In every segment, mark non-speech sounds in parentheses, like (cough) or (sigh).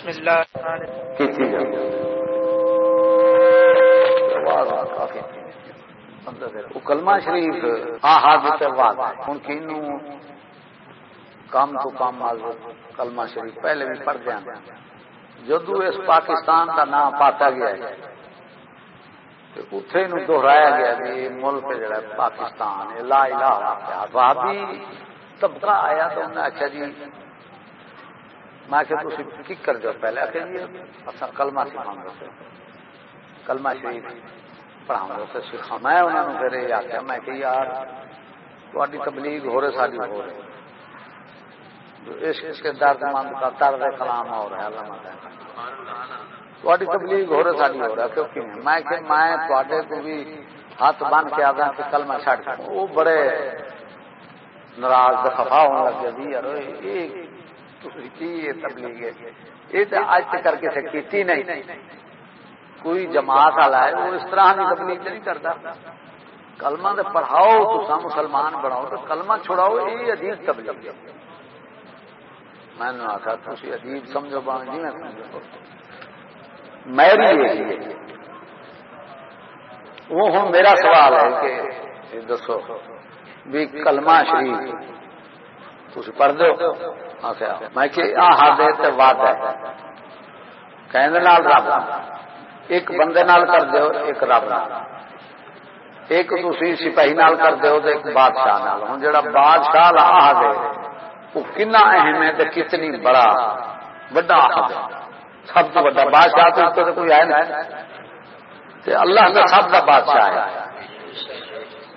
بسم اللہ کلمہ شریف ہاں ہاتھ ہوں کینو کام تو کام معذرت کلمہ شریف پہلے بھی پڑھ دیا۔ جدو اس پاکستان کا نام پاتا گیا ہے اتے دہرایا گیا کہ ملک جڑا پاکستان لا الہ بھابی طبقہ آیا تو انہیں آخیا جی میں کہ تھی کی کر دو پہلے؟ آخر جی اصا کلمہ سکھا دو کلمہ شریف پڑھاؤ تو سکھا میں انہوں نے پھر یہ آخیا میں کہ یار تاری تبلیغ ہو رہے ساری ہو رہے جو عشق کے درد مند کا طرز کلام ہو رہا ہے تاری تبلیغ ہو رہے ساری ہو رہا کیونکہ میں کہ میں تے کو بھی ہاتھ بن کے آدھا ہاں کہ کلمہ چھٹ وہ بڑے ناراض خفا ہونے لگے جی یار تبلیغ یہ تو اج کر کے کیتی نہیں۔ کوئی جماعت والا ہے، وہ اس طرح کی تبلیغ نہیں کرتا۔ کلمہ دے پڑھاؤ تو مسلمان بناؤ تو کلمہ چھڑاؤ، یہ عجیب تبلیغ میں نے آخا تھی عجیب سمجھو بان جی میں سمجھو۔ میری جی۔ وہ ہوں میرا سوال ہے کہ دسو بھی کلمہ شریف تھی پڑھ دو میں کہ آدھے تو وعد ہے۔ کہنے رب۔ ایک بندے نال کر دو ایک رب نال۔ ایک تھی سپاہی نال کر دو تو ایک بادشاہ نال۔ ہوں جڑا بادشاہ آہد ہے وہ کنا اہم ہے تو کتنی بڑا بڑا آہد ہے۔ سب تو بڑا بادشاہ تو اس تو کوئی ہے نہیں۔ اللہ کا سب کا بادشاہ ہے۔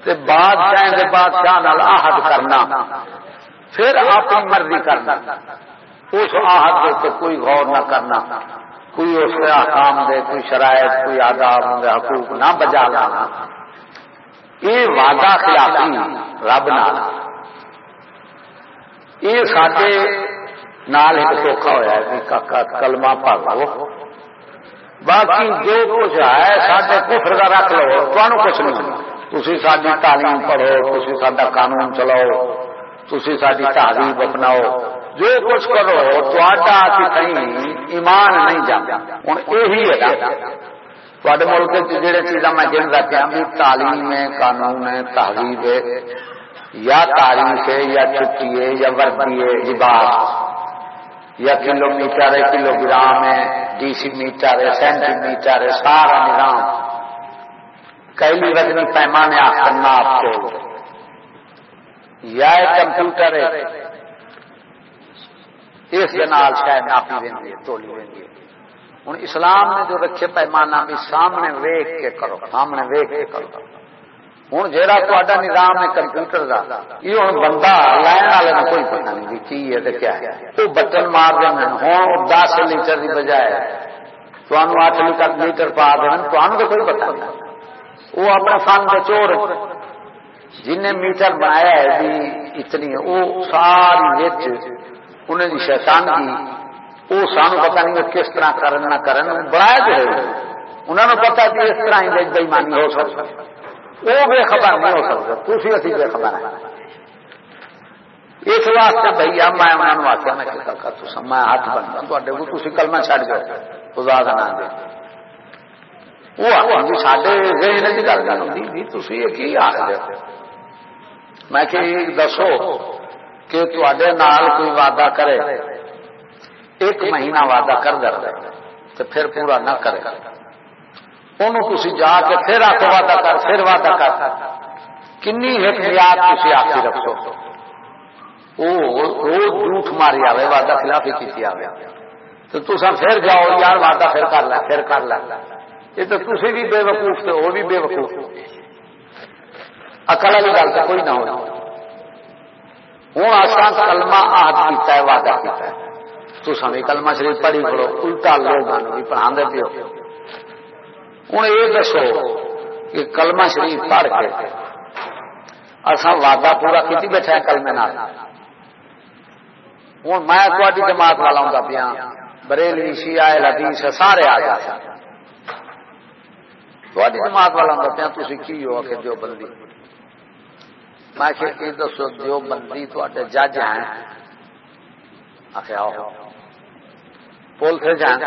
بادشاہ بادشاہ نال آہد کرنا۔ پھر اپنی مرضی کرنا۔ اس آہد کے کوئی غور نہ کرنا۔ کوئی اس کے آکام دے، کوئی شرائط، کوئی آداب دے حقوق نہ بجا لانا۔ یہ وعدہ خلافی رب نال۔ یہ سارے نال ایک سوکھا ہوا ہے کہ کلمہ پڑھ لو۔ باقی جو کچھ ہے سارے کفر کا رکھ لو۔ تمہیں کچھ نہیں۔ تھی ساری تعلیم پڑھو تھی سا قانون چلاؤ۔ تھی ساری تہذیب اپناؤ۔ جو کچھ کرو تا ایمان نہیں جانا ہوں یہی ہے۔ تے ملک جہاں چیزاں میں گن رکھا بھی تعلیم ہے، قانون ہے، تہذیب ہے، یا تاریخ ہے، یا چھٹی ہے، یا وردی ہے، لباس یا کلو میٹر ہے، کلو گرام ہے ڈی سی میٹر ہے، سینٹی میٹر ہے، سارا نظام۔ کئی وزنی پیمانے کرنا آپ کو۔ یا کمپیوٹر اس شاید ناپی دیں تولی دیں ہوں اسلام نے جو رکھے پیمانہ، بھی سامنے ویک کے کرو، سامنے ویک کے کرو۔ ہوں جہاں تا نظام ہے کمپیوٹر کا یہ ہوں بندہ لائن والے نے کوئی پتا نہیں کی ہے کیا ہے۔ وہ بٹن مار دیں ہوں دس لیٹر کی بجائے تمہیں اٹھ لیٹر لیٹر پا دیں تو کوئی پتا نہیں۔ وہ اپنا فن کے چور۔ جن میٹر بنایا ہے بھی اتنی وہ ساری انہیں دی شیطان کی وہ سانو پتا نہیں کس طرح کرن، نہ کرن بنایا جو ہے انہوں نے پتا کہ اس طرح ہی بےمانی ہو سکتا وہ بے خبر نہیں ہو سکتا تھی اسی بے خبر ہے اس واسطے بھائی میں انہوں نے آخیا میں میں ہاتھ بننا تے کو تھی کلمہ چڑھ جاؤ۔ خدا کا نام دے۔ وہ آخر سارے ذہن کی گل گل ہوتی یہ کی آخر میں کہ دسو کہ تے نال کوئی وعدہ کرے ایک مہینہ وعدہ کر دے تو پھر پورا نہ کرے انہوں تھی جا کے پھر آ کے وعدہ کر پھر وعدہ کر کنی احتیاط تھی آ کے رکھو وہ روز جھوٹ ماری آئے وعدہ خلاف ہی کی آئے تو تصا پھر جاؤ یار وعدہ پھر کر لے پھر کر لے یہ تو تھی بھی بے وقوف تو وہ بھی بے وقوف اکل والی گل تو کوئی نہ ہونا ہوں آسان کلمہ آہد کیتا ہے، وعدہ کیتا ہے۔ تو سمی کلمہ شریف پڑھی پڑھو، الٹا لوگ بھی پڑھا پیو۔ ہوں یہ دسو کہ کلمہ شریف پڑھ کے اصا وعدہ پورا کی بیٹھا ہے کلمے نال۔ ہوں میں تاری جماعت والا ہوں پیا بریلی شیعہ، حدیث، سارے آ جاتے تاری جماعت والا ہوں پیا تھی کی ہو کہ جو بندی میں کہ دسو جو بندی تے جج ہیں۔ آخر آؤ۔ پول سے جان۔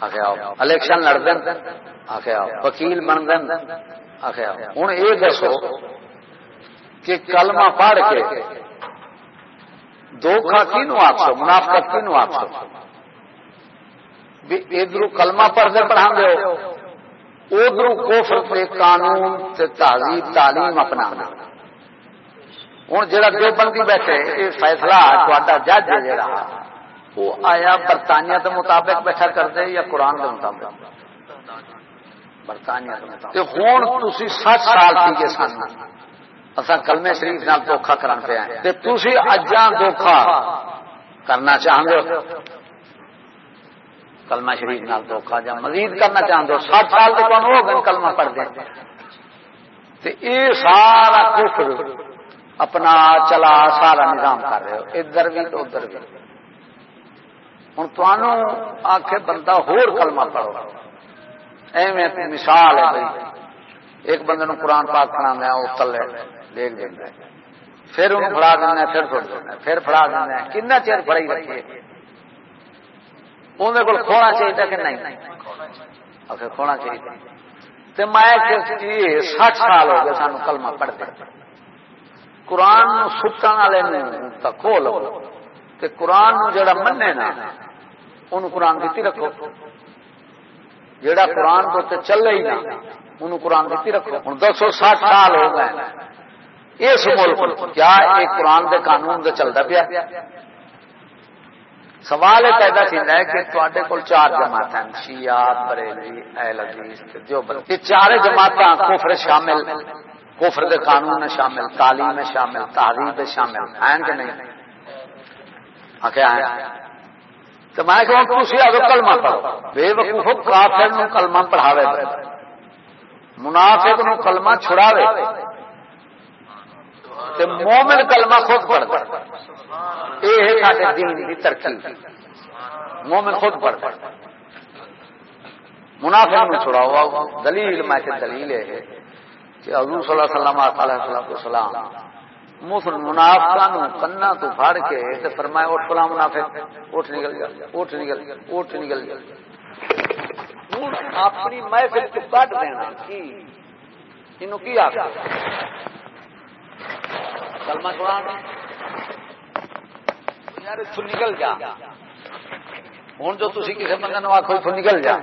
آخر آؤ۔ الیکشن لڑ دین آخر آؤ۔ وکیل بن دین آخر آؤ۔ ہوں یہ دسو کہ کلمہ پڑھ کے دھوکھا کینو آخو منافقت کینو آخو ادھر کلمہ پڑھتے پڑھا دو ادھر کوفر کے قانون تہذیب تعلیم اپنا ہوں جا جو بندی بیٹھے یہ فیصلہ تا جج ہے جا وہ آیا برطانیہ کے مطابق بیٹھا کرتے یا قرآن کے مطابق؟ برطانیہ ہوں تھی سات سال گے سن۔ اصا کلمے شریف نال دھوکھا کرن پہ آئے۔ تھی اجا دھوکھا کرنا چاہتے کلمہ شریف نال دھوکھا جا، مزید کرنا چاہتے ہو سات سال کے کون ہو گئے کلمہ پڑھ دیں یہ سارا کفر اپنا چلا سارا نظام کر رہے ہو، ادھر بھی تو ادھر بھی۔ ہوں تمہوں آخ بندہ ہور کلمہ پڑھو۔ ایویں مثال ہے بھائی ایک بندے نو قرآن پاک پڑھا وہ تلے دیکھ دینا پھر انہوں فڑا دینا پھر چھوڑ دینا پھر فڑا دینا کن چیر فڑائی رکھیے؟ اندر کو کھونا چاہیے کہ نہیں؟ آخر کھونا چاہیے تو میں سٹھ سال ہو گئے سانو کلمہ پڑھتے۔ قرآن ستن والے کھول کہ قرآن جڑا منے نا ان قرآن دیتی رکھو۔ جڑا قرآن تو چلے ہی نا ان قرآن دیتی رکھو۔ ہوں دسو سات سال ہو گئے۔ اس ملک کیا ایک قرآن دے قانون دے چلتا پیا؟ سوال یہ پیدا ہوتا ہے کہ تے کول چار جماعت ہیں شیعات بریلی، اہل حدیث جو یہ چار جماعت کفر شامل، کفر دے قانون شامل، تعلیم شامل تعلیم شامل۔ ہیں کہ نہیں؟ کیا ہے تو میں کہوں تھی اگر کلمہ پڑھو۔ بے وقوف کافر نو کلمہ پڑھاوے۔ منافق نو کلمہ چھڑاوے۔ تے مومن کلمہ خود پڑھتا۔ یہ ہے سارے دین کی ترقی مومن خود پڑھتا منافق نو چھڑاؤ۔ دلیل، میں دلیل ہے کہ حضور صلی اللہ علیہ وسلم علیہ السلام مسلم منافقہ کنا تو پھاڑ کے تے فرمایا، اٹھ فلاں منافق، اٹھ نکل گیا اٹھ نکل گیا اٹھ نکل گیا اپنی محفل کو کٹ دینا۔ کی؟ انہوں کی آخ کلمہ قرآن یار تو نکل جا۔ ہوں جو تھی کسی بندے آخو تو نکل جا۔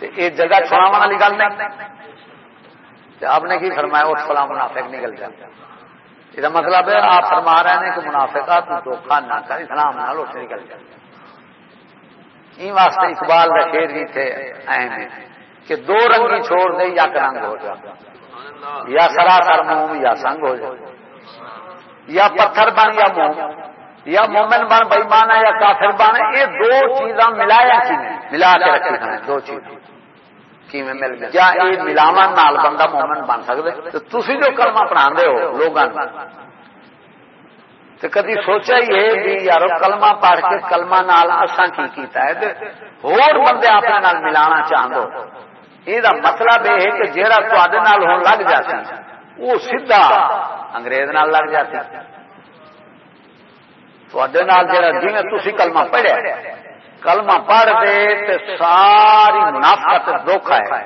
یہ جگہ چھوڑا والی گل نہیں آپ نے کی فرمایا اٹھ فلاں منافق نکل جائے یہ مطلب ہے آپ فرما رہے ہیں کہ منافقہ تو دھوکھا نہ کر، اسلام نہ اٹھ نکل جائے این واسطے اقبال کا شیر بھی تھے اہم کہ دو رنگی چھوڑ دے یا رنگ ہو جائے یا سراسر موم یا سنگ ہو جائے یا پتھر بن یا موم۔ یا مومن بن بےمان یا کافر بن یہ دو چیزاں ملایا ملا کے رکھی دو چیز کیا یہ ملاو نال بندہ مومن بن سکتے تھی جو کلمہ پڑھا ہو لوگوں تو کدی سوچا ہی ہے بھی یار کلمہ پڑھ کے کلمہ نال اساں کی کیتا ہے؟ ہور بندے اپنے نال ملانا چاہو یہ مطلب یہ ہے کہ جہاں تے ہون لگ جاتی وہ سیدھا انگریز نال لگ جاتی۔ تے جی تھی کلمہ پڑھیا کلمہ پڑھ دے تے ساری منافقت دھوکھا ہے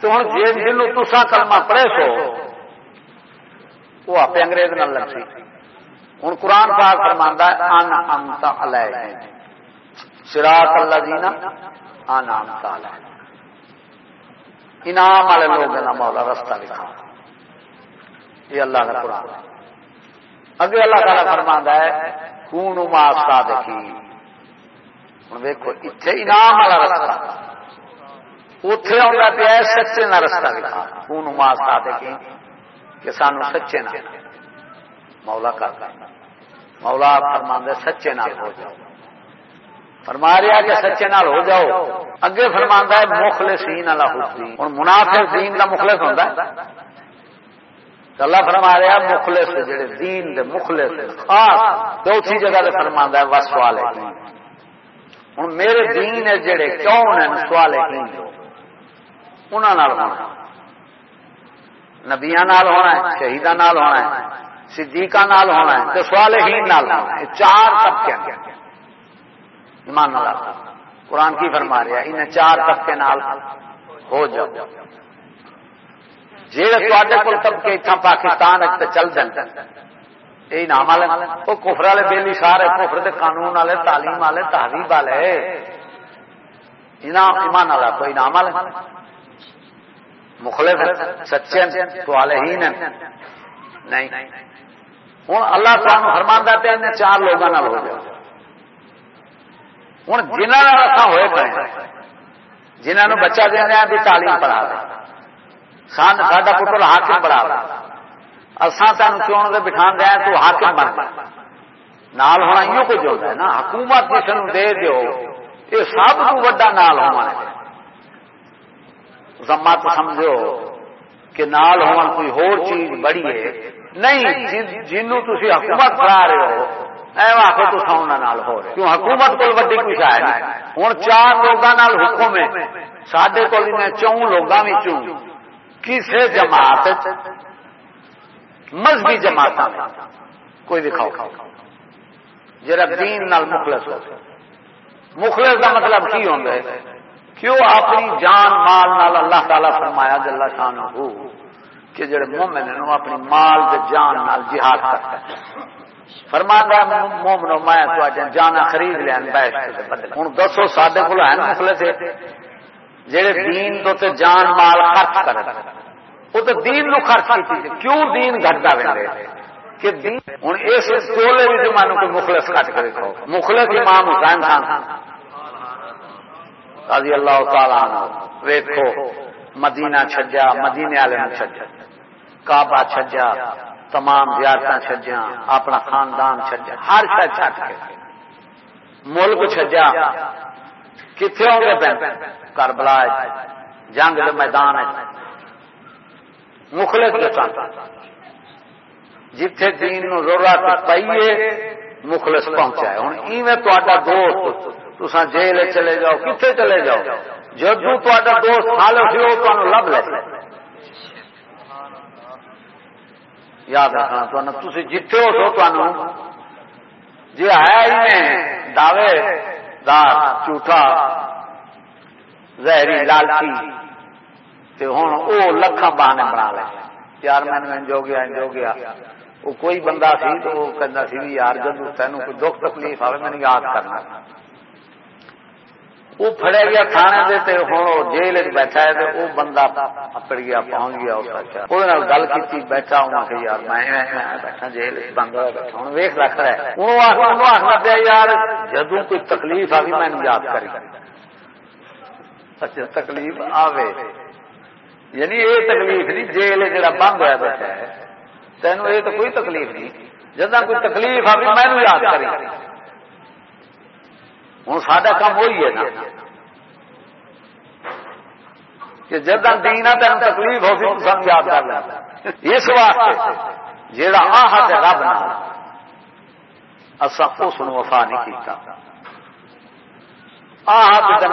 تو ہوں جی جن تسا کلمہ پڑھے سو وہ آپ انگریز نہ لگ سی ہوں قرآن پاک فرماندہ ان امتا علیہ سراط اللہ جینا ان امتا علیہ انعام والے لوگ مولا رستہ لکھا یہ اللہ کا قرآن ہے اگے اللہ تعالیٰ فرماندہ ہے خون ما صادقین۔ ہوں ویکو اتنے انعام والا رستہ۔ اتے آتا پیا سچے نہ رستہ لکھا خون ماستا دیکھی کہ سانو سچے نہ۔ مولا کر مولا فرما سچے نال ہو جاؤ۔ فرما رہا کہ سچے نال ہو جاؤ۔ اگے فرما ہے، مخلصین والا حسین ہوں منافع دین کا مخلص ہوتا ہے۔ اللہ فرما رہا مخلص جڑے دین دے مخلص خاص چوتھی جگہ سے فرما ہے وس والے ہوں میرے دین ہے جڑے کون ہیں سوال انہوں ہونا نبیا ہونا ہے شہیدان ہونا ہے صدیقہ نال ہونا ہے تو سوال ہی نال ہونا ہے۔ چار طبقے ایمان والا قرآن کی فرما رہا ہے، انہیں چار طبقے نال ہو جاؤ۔ جہے کو طبقے اتنا پاکستان چل دیں یہ نام والے وہ کفر والے بےلی سارے کفر دے قانون والے تعلیم والے تہذیب والے۔ ایمان والا کوئی نام والے؟ مخلف سچے تو ہی نہیں۔ ہوں اللہ تعالی فرمانا پہ ان چار لوگوں ہو جائے ہوں جنہوں نے ہوئے پڑے جنہوں بچہ دینا بھی تعلیم پڑھا دے سا پتر حاکم پڑھا دے تین کیوں دے بٹھا دیا تو حاکم بن نال ہونا یہ کچھ ہوتا ہے نا؟ حکومت کسی نے دے دیو یہ سب کو وا نال ہونا ہے۔ زمت سمجھو کہ نال ہون کوئی ہور چیز بڑی ہے۔ نہیں جنوں تھی حکومت کرا رہے ہو آخو تو سونا نال ہو رہے۔ کیوں حکومت کو وڈی کچھ ہے ہوں چار لوگوں حکم ہے۔ سڈے کو چون لوگوں میں کسی جماعت مذہبی جماعت کوئی دکھاؤ. جرا دین نال مخلص ہو. مخلص کا مطلب کی ہوتا ہے کیوں اپنی جان مال نال اللہ تعالی فرمایا جلا شان ہو کہ جڑے مومن ہیں اپنی مال دے جان نال جہاد کرتا ہے فرماتا مومنو، میں تو جانا خرید لیا ہوں دسو سڈے کو مخلص جڑے دین تو تے جان مال خرچ کر وہ تو دین نو خرچ کی کیوں دین گھٹتا وے کہ ہوں اس ٹولے بھی زمانے کو مخلص کٹ کر مخلص امام حسین خان۔ رضی اللہ تعالی ویکو مدینہ چھجا مدینے والے چھجا۔ کعبہ چھجا تمام زیارت چھجا اپنا خاندان چھجا۔ ہر شاید چھٹ کے۔ ملک چھجا۔ کتنے ہو گئے کربلا جنگ کے میدان مخلص دسان جتھے دین نو ضرورت پائیے مخلص پہنچا ہے۔ ہوں ایویں تا دوست تسا جیل چلے جاؤ کتنے چلے جاؤ؟ جدو تا دوست حال سی وہ تمہیں لب لے۔ یاد رکھنا تھی جتھے ہو سو تمہیں جی ہے دعوے دار، جھوٹا۔ زہری لالچی ہوں وہ لکھا بہانے بنا لے۔ یار میں جو گیا جو گیا۔ وہ کوئی بندہ سی تو وہ کہنا سی بھی یار جب تین کوئی دکھ تکلیف آئے میں یاد کرنا۔ وہ فڑیا گیا تھانے دے تے ہوں جیل بیٹھا ہے تے وہ بندہ اپڑ گیا پہنچ گیا اس وہ گل کی بیٹھا ہوں کہ یار میں بیٹھا جیل بند ہوا بیٹھا۔ ہوں ویخ رکھ رہا ہے۔ آخنا پیا، یار جدو کوئی تکلیف آ گئی میں یاد کری۔ اچھا تکلیف آوے۔ یعنی یہ تکلیف نہیں جیل جا بند ہوا بیٹھا ہے تینوں یہ تو کوئی تکلیف نہیں۔ جدا کوئی تکلیف آ میں یاد کری ہوں سا کام وہی ہے نا۔ کہ جدا دینا تین تکلیف ہو سن یاد کر لیں۔ اس واسطے جہاں آہ رب نہ اصا اس وفا نہیں کیتا۔ آپ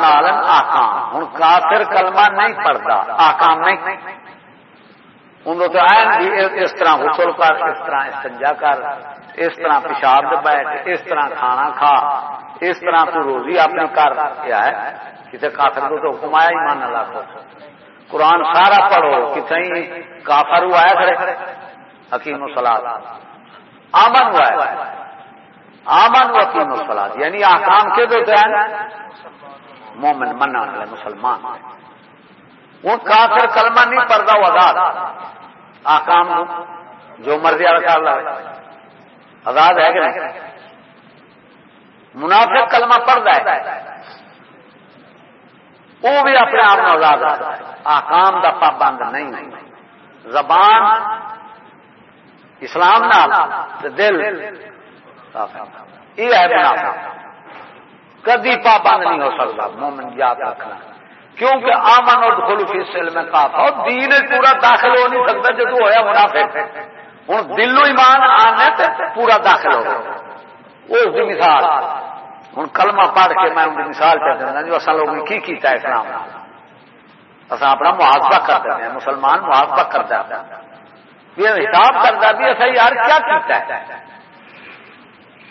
آکام ہوں کافر کلمہ نہیں پڑتا آکام نہیں ان تو اس طرح غسل کر اس طرح استنجا کر اس طرح پیشاب بیٹھ اس طرح کھانا کھا اس طرح تو روزی اپنے کر کیا ہے کسی کافر کو تو حکم آیا ہی مان لا قرآن سارا پڑھو کتنے کافر ہوا ہے کھڑے حکیم و سلاد آمن ہوا ہے آمن و حکیم یعنی آکام کے دو مومن منا والے مسلمان وہ کافر کلمہ نہیں پڑتا وہ آزاد. آکام جو مرضی والا کر لے آزاد ہے کہ نہیں؟ منافق کلمہ پڑھتا ہے۔ وہ بھی اپنے آپ میں آزاد ہے۔ آکام کا پابند نہیں زبان اسلام نال دل یہ ہے منافق کدی پابند نہیں ہو سکتا، مومن یاد رکھنا۔ کیونکہ آمن اور خلوفی سیل میں کافا دین پورا داخل ہو نہیں سکتا جب ہوا منافع ہوں دلو ایمان آنے تو پورا داخل ہو اس کی مثال۔ ہوں کلمہ پڑھ کے میں ان کی مثال کر دینا جو اصل لوگوں کی کیتا ہے اسلام؟ اصل اپنا محاسبہ کرتے ہیں مسلمان محاسبہ کرتا ہے۔ یہ حساب کرتا بھی ایسا یار کیا کیتا ہے؟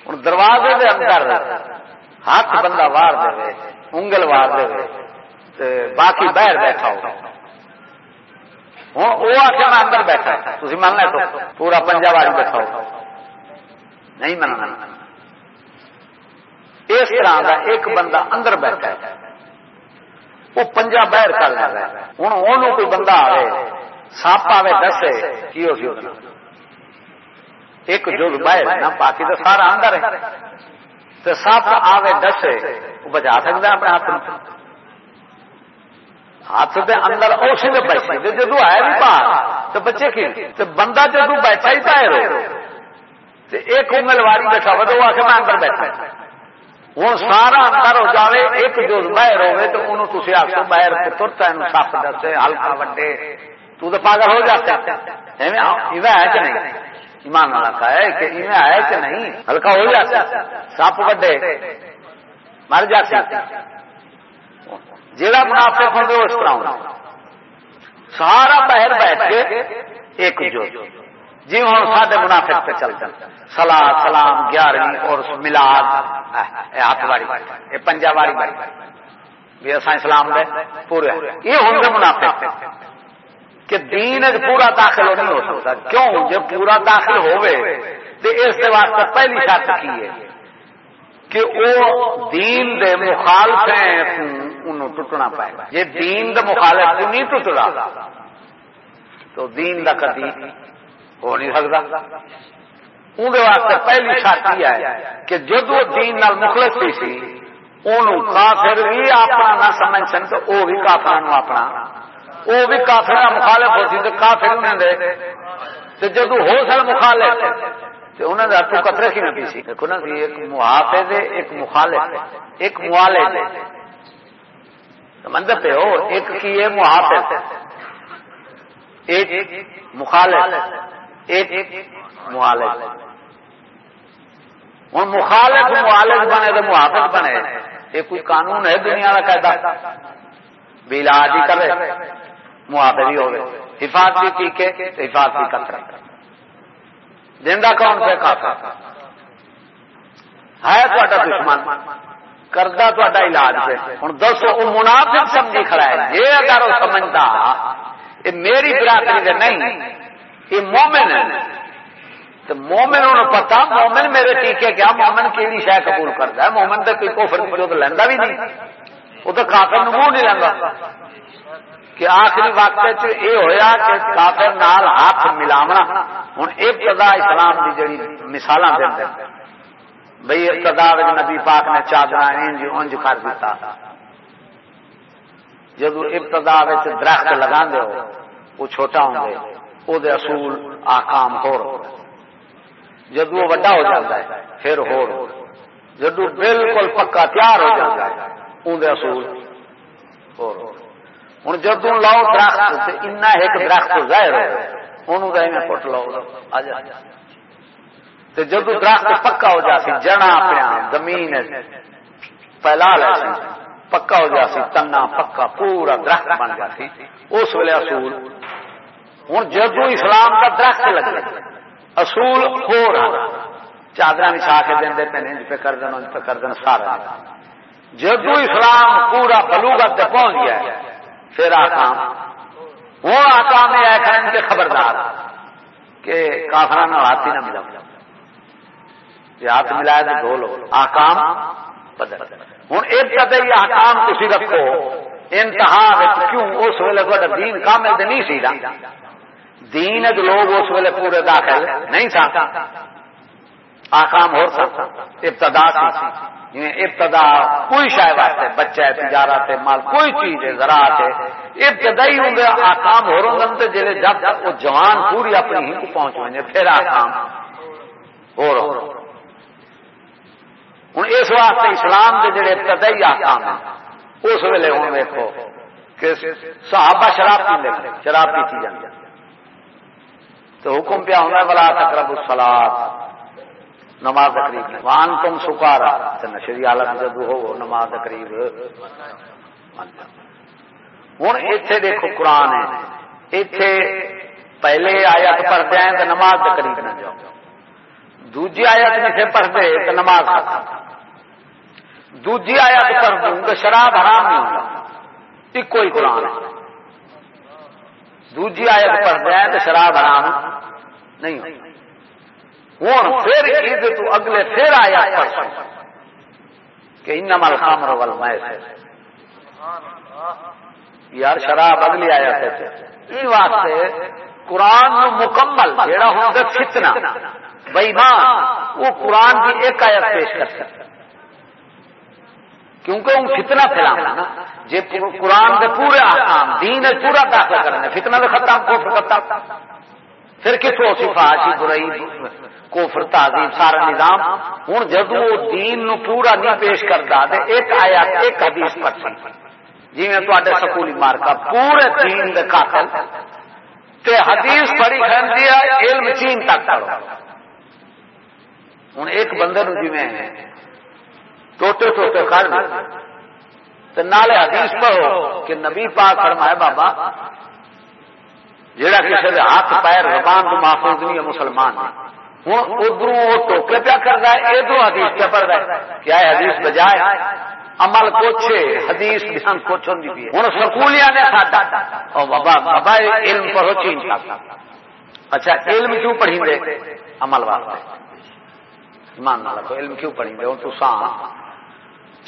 ہوں دروازے دے اندر ہاتھ بندہ وار دے انگل وار دے باقی باہر بیٹھا ہو ہوں وہ آخر میں اندر بیٹھا۔ تھی من تو پورا پنجاب والی بیٹھا ہو نہیں مننا اس طرح کا ایک بندہ اندر بیٹھا ہے۔ وہ پنجا باہر کر رہا ہے۔ ہوں کوئی بندہ آئے سپ آئے دسے کی ہو سی ایک جو باہر نہ باقی تو سارا اندر ہے۔ تو سپ آوے دسے، وہ بچا سکتا اپنے ہاتھ ہاتھ دے اندر اسی نے بیٹھے۔ جدو آئے بھی باہر تو بچے کی؟ تو بندہ جدو بیٹھا ہی باہر ایک انگل واری بیٹھا ہوا تو وہ آ کے میں اندر بیٹھا۔ ہوں سارا اندر ہو جائے ایک جو باہر ہوئے تو انہوں تھی آخو باہر ترتا ہے سپ دسے، ہلکا وڈے۔ تو پاگل ہو جاتا ہے۔ کہ نہیں؟ ایمان والا کا ہے کہ ہے کہ نہیں؟ ہلکا ہو جاتا سپ وڈے۔ مر جاتے جہاں منافع ہوں اس طرح ہونا سارا باہر بیٹھ کے ایک جو جی ہوں سارے منافع پہ چلتے سلا سلام، گیارہویں اور ملاد ہاتھ والی۔ یہ پنجا والی۔ بھی اسلام دے پورے۔ یہ ہوں گے منافع کہ دین پورا داخل نہیں ہو سکتا۔ کیوں؟ جب پورا داخل ہوئے، تو اس واسطے پہلی شرط کی ہے کہ وہ دین دے مخالف ہیں ٹوٹنا پائے۔ گا یہ دین دے مخالف کو نہیں ٹوٹا تو دین دا کدی ہو نہیں سکتا۔ اندر واسطے پہلی شرط یہ ہے کہ جدو دین نال مخلص ہوئی سی ان کافر بھی اپنا نہ سمجھ سن، تو وہ بھی کافر اپنا وہ بھی کافر مخالف ہو سی تو کافر انہیں دے۔ تو جدو ہو سن مخالف تو انہوں نے ہاتھوں کترے کی نہ پیسی دیکھو نا ایک محافظ ہے، ایک مخالف ہے، ایک موالد ہے۔ سمجھ پہ ہو؟ ایک کی ہے محافظ۔ ہے ایک مخالف۔ ایک معالج ہوں مخالف معالج بنے تو محافظ بنے۔ یہ کوئی قانون ہے دنیا کا قاعدہ؟ بھی علاج ہی کرے محافظ ہی ہوگی حفاظتی ٹیکے حفاظتی کتر زندہ کون سے کافی ہے تا دشمن۔ کردہ تا علاج ہے۔ ہوں دسو وہ منافق سمجھی کھڑا ہے۔ یہ اگر وہ سمجھتا یہ میری برادری نہیں یہ مومن ہے۔ تو مومن انہوں پتا مومن میرے ٹیکے کیا، مومن کیڑی شہ قبول کرتا ہے؟ مومن تو کوئی کوفر جو تو لینا بھی نہیں۔ وہ تو کافر منہ نہیں لینا کہ آخری وقت یہ ہویا کہ کافر نال ہاتھ ملاونا ہوں ابتدا اسلام کی جڑی مثال دے بھائی ابتدا نبی پاک نے چادر انج انج کر دیتا۔ جدو ابتدا درخت لگا دو وہ چھوٹا ہوں گے وہ اصول آکام ہو جدو وہ وڈا ہو جاتا ہے، پھر ہو جدو بالکل پکا تیار ہو جاتا ہے اندر اصول ہوں جدو لاؤ درخت ان ایک درخت ظاہر ہو انہوں پٹ لاؤ۔ آ جا۔ جدو درخت پکا ہو جاتی جنا پیا زمین پھیلا سی، پکا ہو جاتی تنا پکا، پورا درخت بن جاتی اس ویلے اصول۔ ہوں جدو اسلام کا درخت لگے، اصول ہو رہا چادر بچھا کے دیں پہ انج پہ کر دین پہ کر دین، سارا۔ جدو اسلام پورا بلوگت پہنچ گیا پھر آکام ہوں آکام یہ ہے ان کے خبردار کہ کافر ہاتھ ہی نہ ملا یہ ہاتھ ملایا تو دھو لو۔ آکام بدل ہوں ایک کدے یہ آکام تھی رکھو۔ انتہا کیوں؟ اس ویلے دین کامل نہیں سی دین لوگ اس ویلے پورے داخل نہیں سا آکام ہو سکتا ابتدا سی۔ جی، ابتدا کوئی شاید واسطے، بچہ ہے، تجارت ہے، مال، کوئی چیز ہے، زراعت ہے، ابتدائی ہوں گے، آکام ہو رہا ہوں جب تک وہ جوان پوری اپنی ہی کو پہنچ گے، پھر آکام ہو رہا ہوں۔ اس واسطے اسلام کے جڑے ابتدائی آکام ہیں، اس ویلے ہوں دیکھو کہ صحابہ شراب پی شراب پیتی جاتی تو حکم پیا ہونا بلا تقرب السلاد نماز قریب۔ وان تم سکارا۔ نشری حالت جب ہو نماز قریب۔ ہوں اتے دیکھو قرآن ہے۔ اتے پہلے آیت پڑھتے ہیں تو نماز قریب نہ جاؤ۔ دوجی آیت نہیں پڑھتے تو نماز دوجی آیت پڑھ دوں تو شراب حرام نہیں ہوگا ایک ہی قرآن دوجی آیت پڑھتے ہیں تو شراب حرام نہیں ہوگا ہوں، پھر عید تو اگلے پھر آیا کہ ان مال خامر وال میں یار شراب اگلی آیا تھے واسطے قرآن مکمل جہاں ہوں فتنا بھائی ماں وہ قرآن کی ایک آیت پیش کر سکتا کیونکہ وہ فتنا پھیلانا نا. جی قرآن کے پورے آسام دین پورا داخلہ کرنا فتنا تو ختم کو ختم پھر کتوں سفارشی برائی کوفر تعظیم، سارا نظام ہوں جب وہ دین نو پورا نہیں پیش کرتا ایک آیا، ایک حدیث پڑھ سکتا جی تے سکولی مارکا، پورے دین دے قاتل۔ تے حدیث پڑھی کھڑی ہے، علم چین تک پڑھو۔ ہوں ایک بندے نو جی میں ٹوٹے ٹوٹے کر نالے حدیث پڑھو کہ نبی پاک فرمائے بابا جہاں کسی کے ہاتھ پیر زبان تو محفوظ نہیں ہے، مسلمان ہوں ادھر وہ ٹوکے پیا کر رہا ہے ادھر حدیث پہ پڑھ رہا ہے۔ کیا ہے حدیث بجائے؟ عمل کچھ حدیث بیان کچھ ہوں ہوں سکولیا نے ساڈا۔ بابا بابا علم پڑھو چین اچھا علم کیوں پڑھی دے عمل واسطے۔ ایمان علم کیوں پڑھی دے ہوں تو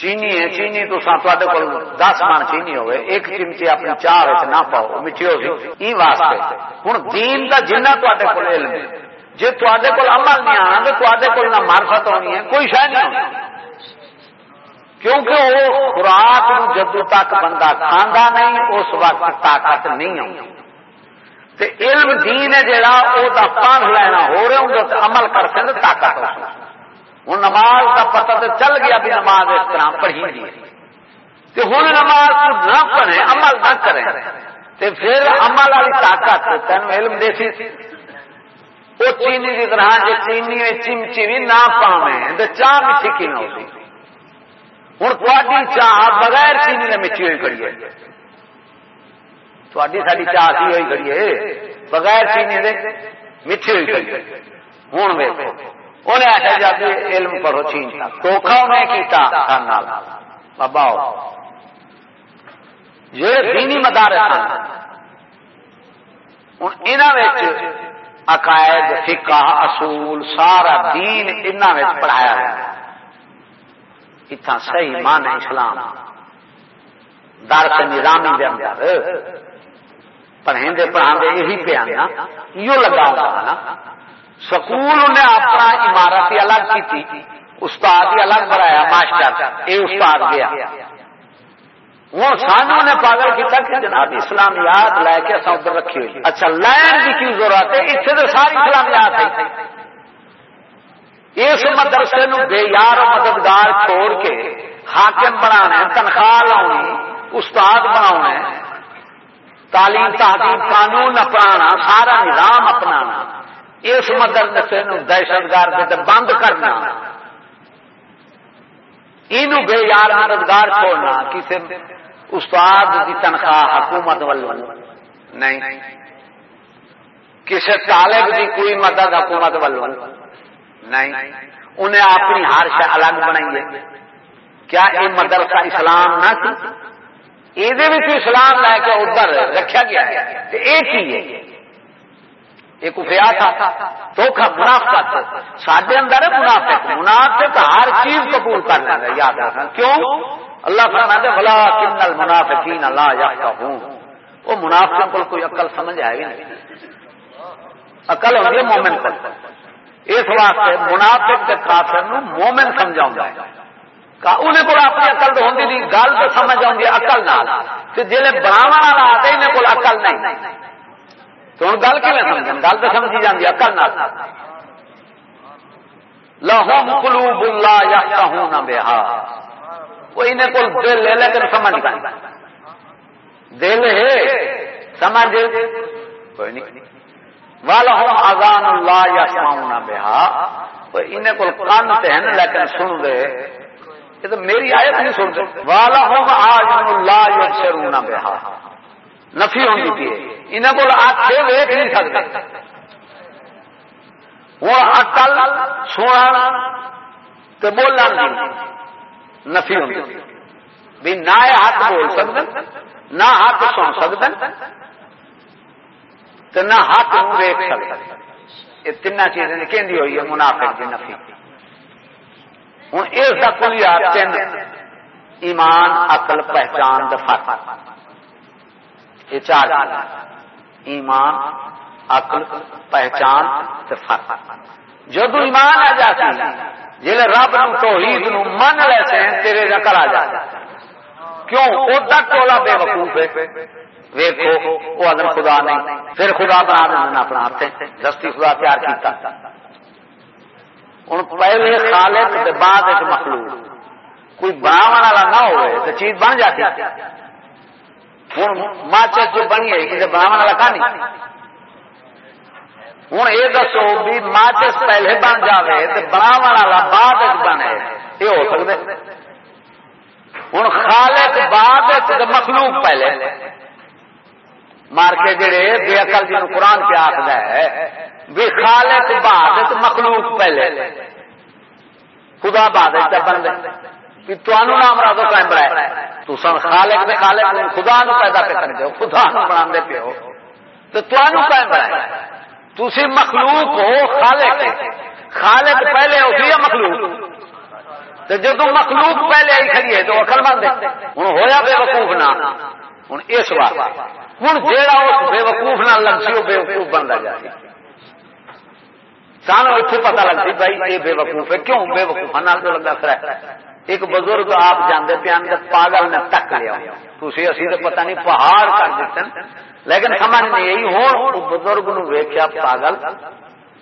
چینی ہے، چینی تو تے کو دس من چینی ہوئے ایک چمچی اپنی چاہ نہ پاؤ میٹھی ہوگی واسطے۔ ہوں دین کا جنہ تے کو علم ہے۔ جی تے کو عمل نہیں آنا، تو تے کو نہ مارفت ہونی ہے، کوئی شاید نہیں ہونی کیونکہ وہ خوراک جدو تک بندہ کھانا نہیں، اس وقت طاقت نہیں آئی علم دین ہے جڑا وہ پان لینا ہو رہے ہوں عمل کر سکتے طاقت ہو ہوں نماز کا پتہ تو چل گیا بھی نماز اس طرح پڑھی دی ہوں نماز نہ پڑھے عمل نہ کریں تو پھر عمل والی طاقت تین علم دیسی وہ چینی کی طرح جی چینی چمچی بھی نہ پاوے تو چاہ میٹھی کی نہ ہوتی۔ ہوں تاری چاہ بغیر چینی نے میٹھی ہوئی کڑی ہے۔ تاری ساری چاہ سی ہوئی کڑی ہے، بغیر چینی دے میٹھی ہوئی کڑی ہے۔ ہوں ویسے انہیں آخیا جا علم پڑھو چین دھوکھا میں کیتا بابا یہ دینی مدارس ہوں انہوں عقائد، فقہ، اصول، سارا دین ان پڑھایا ہے اتنا صحیح مان اسلام۔ درس نظامی دے اندر۔ پڑھیں پڑھا یہی پہ آنا یہ لگا نا۔ سکول انہیں اپنا عمارت ہی الگ کی تھی، استاد ہی الگ بنایا ماسٹر یہ استاد گیا۔ وہ سانو نے پاگل کیا کہ جناب اسلامیات لے کے اصل ادھر رکھی ہوئی۔ اچھا لین کی کیوں ضرورت ہے؟ اتنے تو ساری اسلامیات ہے۔ اس مدرسے نو بے یار مددگار چھوڑ کے حاکم بنا تنخواہ لاؤنی، استاد بنا تعلیم تحقیق قانون اپنانا، سارا نظام اپنانا۔ اس مدرسے دہشت گرد بند کرنا۔ یہ بے یار مددگار چھوڑنا کسی استاد کی تنخواہ حکومت والوں نہیں۔ کسی طالب کی کوئی مدد حکومت والوں نہیں۔ انہیں اپنی ہر شہ الگ بنائی ہے کیا یہ مدرسہ اسلام نہ تھی؟ یہ اسلام لے کے ادھر رکھا گیا ہے۔ یہ کی ہے۔ ایک افیا تھا دھوکھا منافقت سڈے اندر ہے منافق۔ منافق ہر چیز قبول کر لیں یاد رکھنا۔ کیوں؟ اللہ فرما دے بلا کن المنافقین اللہ یا ہوں وہ منافق کو کوئی عقل سمجھ آئے گی نہیں۔ عقل ہوگی مومن کو اس واسطے منافق کے کافر نو مومن سمجھاؤں گا۔ انہیں کو اپنی اقل تو ہوتی نہیں، گل تو سمجھ آؤں گی اقل نال۔ جی بناوا والا آتے انہیں کو اقل نہیں۔ تو ہوں گل کیون سمجھ گل تو سمجھی جاتی اکل نہ لہم قلوب اللہ یا ہوں نہ بہا۔ وہ انہیں کو دل لے لیکن سمجھ گئی دل ہے، سمجھ۔ کوئی نہیں۔ والم آزان اللہ یا نہ بہا انہیں کو کان تے ہیں، لیکن سن دے۔ یہ تو میری آیت نہیں سنتے والا ہوں آج اللہ یا شروع نہ بہا نفی ہونی چاہیے انہوں کو آخے ویک نہیں سکتے۔ ہوں اکل سونا تو بولنا نفی ہوں بھی نہ ہاتھ بول سکتے نہ ہاتھ سن سکتے تو نہ ہاتھ ویک سکتے یہ تین چیزیں کہ ہوئی ہے، منافق کی نفی۔ ہوں اس کا کل تین ایمان، عقل، پہچان دفاع یہ چار ایمان، عقل، پہچان دفاع جدو ایمان آ جاتی جی رب نو توحید نو من لیتے ہیں تیرے نکل آ جاتا کیوں؟ ادا ٹولا بے وقوف ہے۔ ویکو وہ ادم خدا نہیں، پھر خدا بنا دینا اپنا ہاتھ دستی خدا تیار کیتا۔ ہوں پہلے خالق بعد ایک مخلوق۔ کوئی بناو والا نہ ہو تو چیز بن جاتی۔ ہوں ماچس جو بنی ہے، کسی بناو والا کا ہوں یہ دسو بھی ماچس پہلے بن جائے تو بناو والا بعد بنے۔ یہ ہو سکتے ہوں خالق بعد مخلوق پہلے۔ مار کے جڑے، بے اکل جن قرآن پہ آخر ہے بھی خالق بعد مخلوق پہلے۔ خدا بعد بندے۔ کہ تمہوں نام رہا تو قائم بڑھائے تو خالق میں خالق خدا نو پیدا پہ کر دو خدا نو بنا دے پہ ہو تو تمہوں قائم بڑھائے تھی مخلوق ہو، خالق۔ خالق پہلے ہوتی ہے مخلوق۔ تو جب مخلوق پہلے آئی کھڑی ہے، تو اکل مند ہوں ہوا بے وقوف نہ۔ ہوں اس بات ہوں جہاں اس بے وقوف نہ لگ وہ بے وقوف بنتا جائے سانو اتو پتا لگتی بھائی، یہ بے وقوف ہے۔ کیوں بے وقوف نہ جو لگا پھر ایک بزرگ آپ جانے پہ آنے پاگل نے تک لیا تھی اسی تو پتا نہیں پہاڑ کر دیتے لیکن سمجھ نہیں، یہی ہوں بزرگ نو ویکیا پاگل۔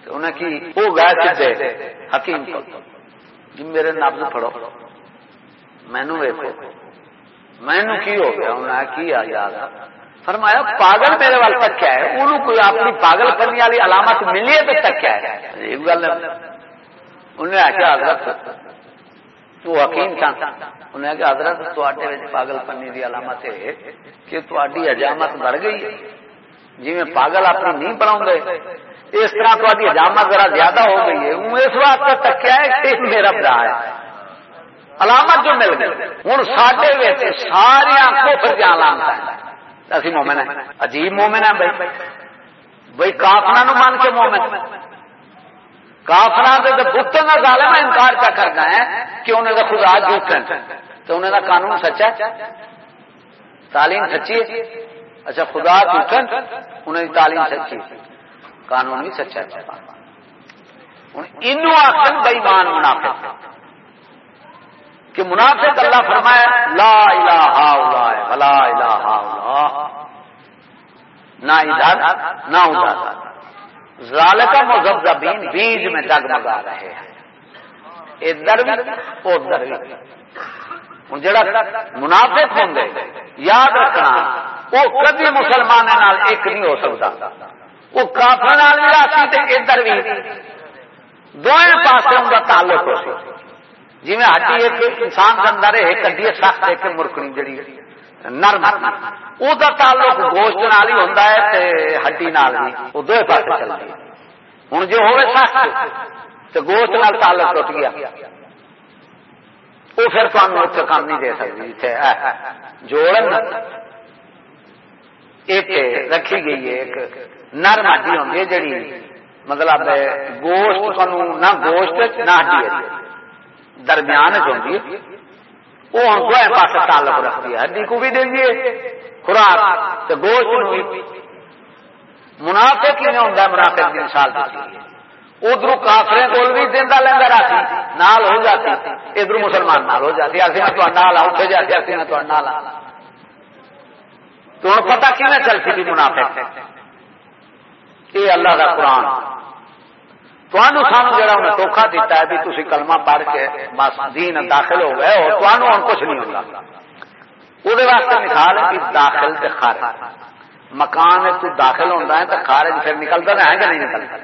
انہیں کی وہ گئے سیدھے حکیم کو۔ جی میرے نبز پڑھو مینو ویکو مینو کی ہو گیا؟ انہیں کی آ جا فرمایا، پاگل میرے وال تک ہے؟ انہوں کوئی اپنی پاگل کرنے والی علامت ملی ہے تو تک ہے؟ ایک گل انہیں آخیا حضرت وہ حکیم سن انہیں آخیا حضرت تے پاگل پنی کی علامت ہے کہ تاری حجامت بڑھ گئی جی میں پاگل اپنی نہیں پڑھاؤں گے اس طرح تاری حجامت ذرا زیادہ ہو گئی ہے۔ ہوں اس واسطے تک کیا ہے کہ میرا برا ہے۔ علامت جو مل گئی ہوں سڈے ساریا کو علامت اسی مومن ہے عجیب مومن ہے بھائی۔ بھائی کافنا نو مان کے مومن کافنا کے بتوں کا ظالم انکار کیا کرنا ہے کہ انہیں کا خدا جھوٹن تو انہیں کا قانون سچا ہے؟ تعلیم سچی ہے؟ اچھا خدا جھوٹن انہیں تعلیم سچی ہے۔ قانون بھی سچا ہوں ان آخر بےمان منافع کہ منافق اللہ فرمایا، لا الہ الا اللہ ولا الہ الا اللہ۔ نہ ادھر نہ ادھر ذالک مذبذبین بیج میں دگمگا رہے ہیں۔ ادھر بھی ادھر بھی ہوں جڑا منافق ہوں گے، یاد رکھنا، وہ کبھی مسلمان ایک نہیں ہو سکتا۔ وہ کافر بھی ادھر بھی دونوں پاسوں کا تعلق ہو سکتا جی میں ہڈی ایک انسان کے اندر ایک ہڈی سخت ایک مرکنی جڑی۔ نرم وہ تعلق گوشت نال ہی ہوتا ہے ہڈی نال بھی۔ وہ دو پاس چلتی ہوں جو ہوئے سخت تو گوشت نال تعلق ٹوٹ گیا۔ وہ پھر تمہیں اتنے کام نہیں دے سکتی اتنے جوڑ ایک رکھی گئی ہے، ایک نرم ہڈی ہوتی ہے جڑی۔ مطلب گوشت نہ گوشت، نہ ہڈی درمیان ہوتی ہے۔ وہ ہوں دو پاس تعلق رکھتی ہے۔ ہڈی کو بھی دیں گے خوراک تو گوشت منافع کی نہیں ہوتا منافع کی مثال دیتی ہے۔ ادھر کافرے کو بھی دینا لینا راتی نال ہو جاتی۔ ادھر مسلمان نال ہو جاتی۔ اسی میں تو نال آؤ اٹھ جاتی اسی میں تو نال تو ہوں پتا کی چلتی تھی منافع یہ اللہ کا قرآن۔ سانو جڑا انہیں دھوکھا دیتا ہے بھی تھی کلمہ پڑھ کے بس دین داخل ہو گئے اور تمہوں ہوں کچھ نہیں ہوگا وہ واسطے مثال ہے کہ داخل سے خارج مکان تو داخل ہوتا ہے تو خارج پھر نکلتا ہے کہ نہیں نکلتا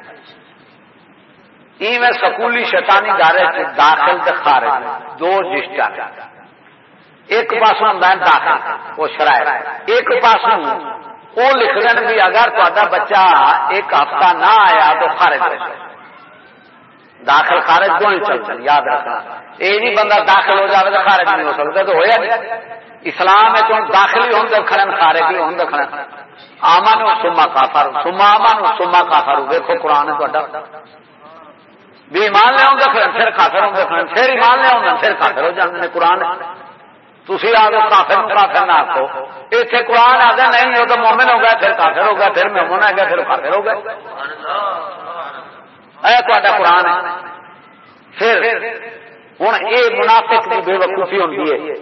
میں سکولی شیطانی دارے سے داخل سے خارج دو جسٹا ایک پاس ہوں داخل وہ شرائط ایک پاس وہ لکھ دین بھی اگر تا بچہ ایک ہفتہ نہ آیا تو خارج ہو جائے داخل خارج کو نہیں چل یاد رکھنا۔ یہ نہیں بندہ داخل ہو جائے تو خارج نہیں ہو سکتا۔ تو ہوا نہیں۔ اسلام ہے تو داخل ہی ہوں تو کھڑن خارج ہی ہوں تو کھڑن آمن سما کافر سما آمن سما کافر دیکھو قرآن ہے تو بھی ایمان لے آؤں پھر پھر کافر ہوں گے پھر ایمان لے آؤں پھر کافر ہو جاتے ہیں۔ قرآن تھی آ گو کافر کافر نہ آخو اتنے قرآن آ گیا نہیں، وہ تو مومن ہو گیا پھر کافر ہو گیا پھر مومن آ گیا پھر کافر ہو گیا تا قرآن ہے۔ پھر ہوں یہ منافق کی بے وقوفی ہوتی ہے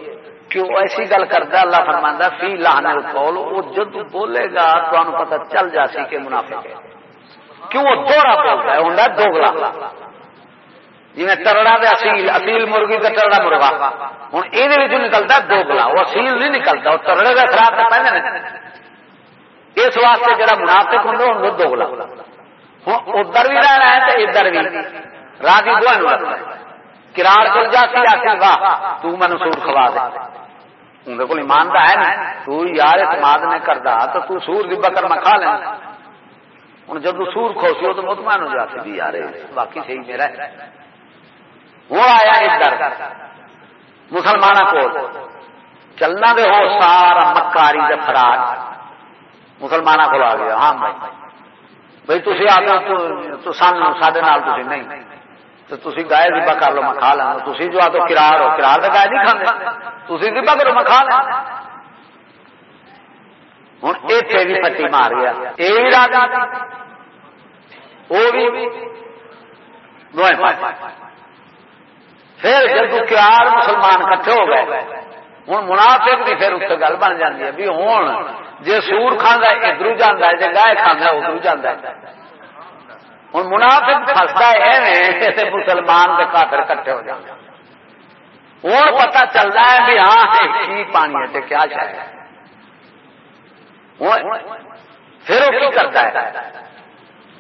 کہ وہ ایسی گل کرتا اللہ فرمانا فی لانے کول وہ جد بولے گا تو پتا چل جا سی کہ منافق ہے۔ کیوں وہ دوڑا بولتا ہے؟ ہوں دوگلا۔ جی ترڑا دے اصیل اصیل مرغی کا ترڑا مرغا۔ ہوں یہ نکلتا دوگلا، وہ اصیل نہیں نکلتا وہ ترڑے کا خراب تو پہلے اس واسطے جڑا منافق ہوں وہ دوگلا۔ ادھر بھی رہنا ہے تو ادھر بھی۔ راضی دو کرار چل جاتی آتی واہ، تو مینو سور کھوا دے۔ اندر کو ایمان تو ہے نا تو یار اعتماد نہیں کرتا تو تو سور دی بکر میں کھا لینا۔ ہوں، جب سور کھوسی ہو تو مطمئن ہو جاتی بھی یار باقی صحیح میرا ہے۔ وہ آیا ادھر مسلمانوں کو چلنا دے ہو سارا مکاری کا فراڈ مسلمانوں کو آ گیا۔ ہاں بھائی۔ بھائی تھی آ سان سڈے نہیں۔ تو تھی گائے دبا کر لو، میں کھا لینا۔ تھی جو آ کرار ہو۔ کرار تو گائے نہیں کھانے تھی دبا کرو، میں کھا لینا۔ ہوں اتنے بھی پٹی مار گیا یہ بھی راجا وہ بھی پھر جب کیار مسلمان کٹھے ہو گئے ہوں منافق بھی پھر اتنے گل بن جاتی ہے بھی ہوں جی سور کھانا ادھر جانا جی گائے کھانا ادھر جانا ہوں منافق فستا ہے مسلمان کے کافر کٹھے ہو جاتے ہوں پتا چلتا ہے بھی ہاں کی پانی ہے کیا چاہیے پھر وہ کی کرتا ہے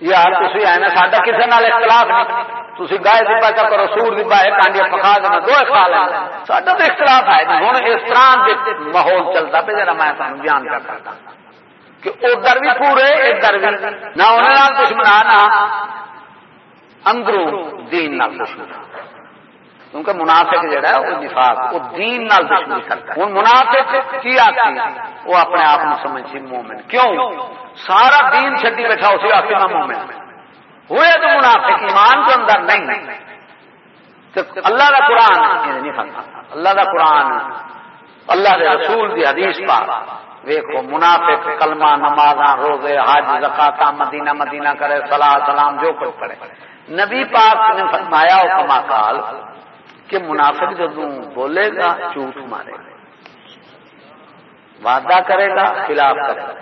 یہ یار تھی آئے نا سا کسی نال اختلاف نہیں۔ تھی گائے دبا چا کرو، سور دبا ہے کانڈیا پکا دینا دو سال ہے۔ سا تو اختلاف ہے ہوں اس طرح ماحول چلتا پہ جا میں تمہیں بیان کر سکتا۔ کہ ادھر بھی پورے، ادھر بھی نہ انہیں دشمنا نہ اندروں دین نال دشمنا کیونکہ منافق جڑا ہے، وہ نفاق، وہ دین نال دشمنی کرتا ہے۔ ہوں منافق کی آتی وہ اپنے آپ کو سمجھ مومن۔ کیوں؟ سارا دین چڈی بیٹھا اسے آخر میں مومن۔ ہوئے تو منافق، ایمان کے اندر نہیں۔ اللہ کا قرآن یعنی نہیں سمجھا اللہ کا قرآن، اللہ کے رسول دی حدیث پا ویکو منافق کلمہ نماز روزے، حج زکاتا مدینہ مدینہ کرے سلاح سلام، جو کچھ پڑے نبی پاک نے فرمایا او کما کال کہ منافق جب بولے گا، جھوٹ مارے گا۔ وعدہ کرے گا، خلاف کرے گا۔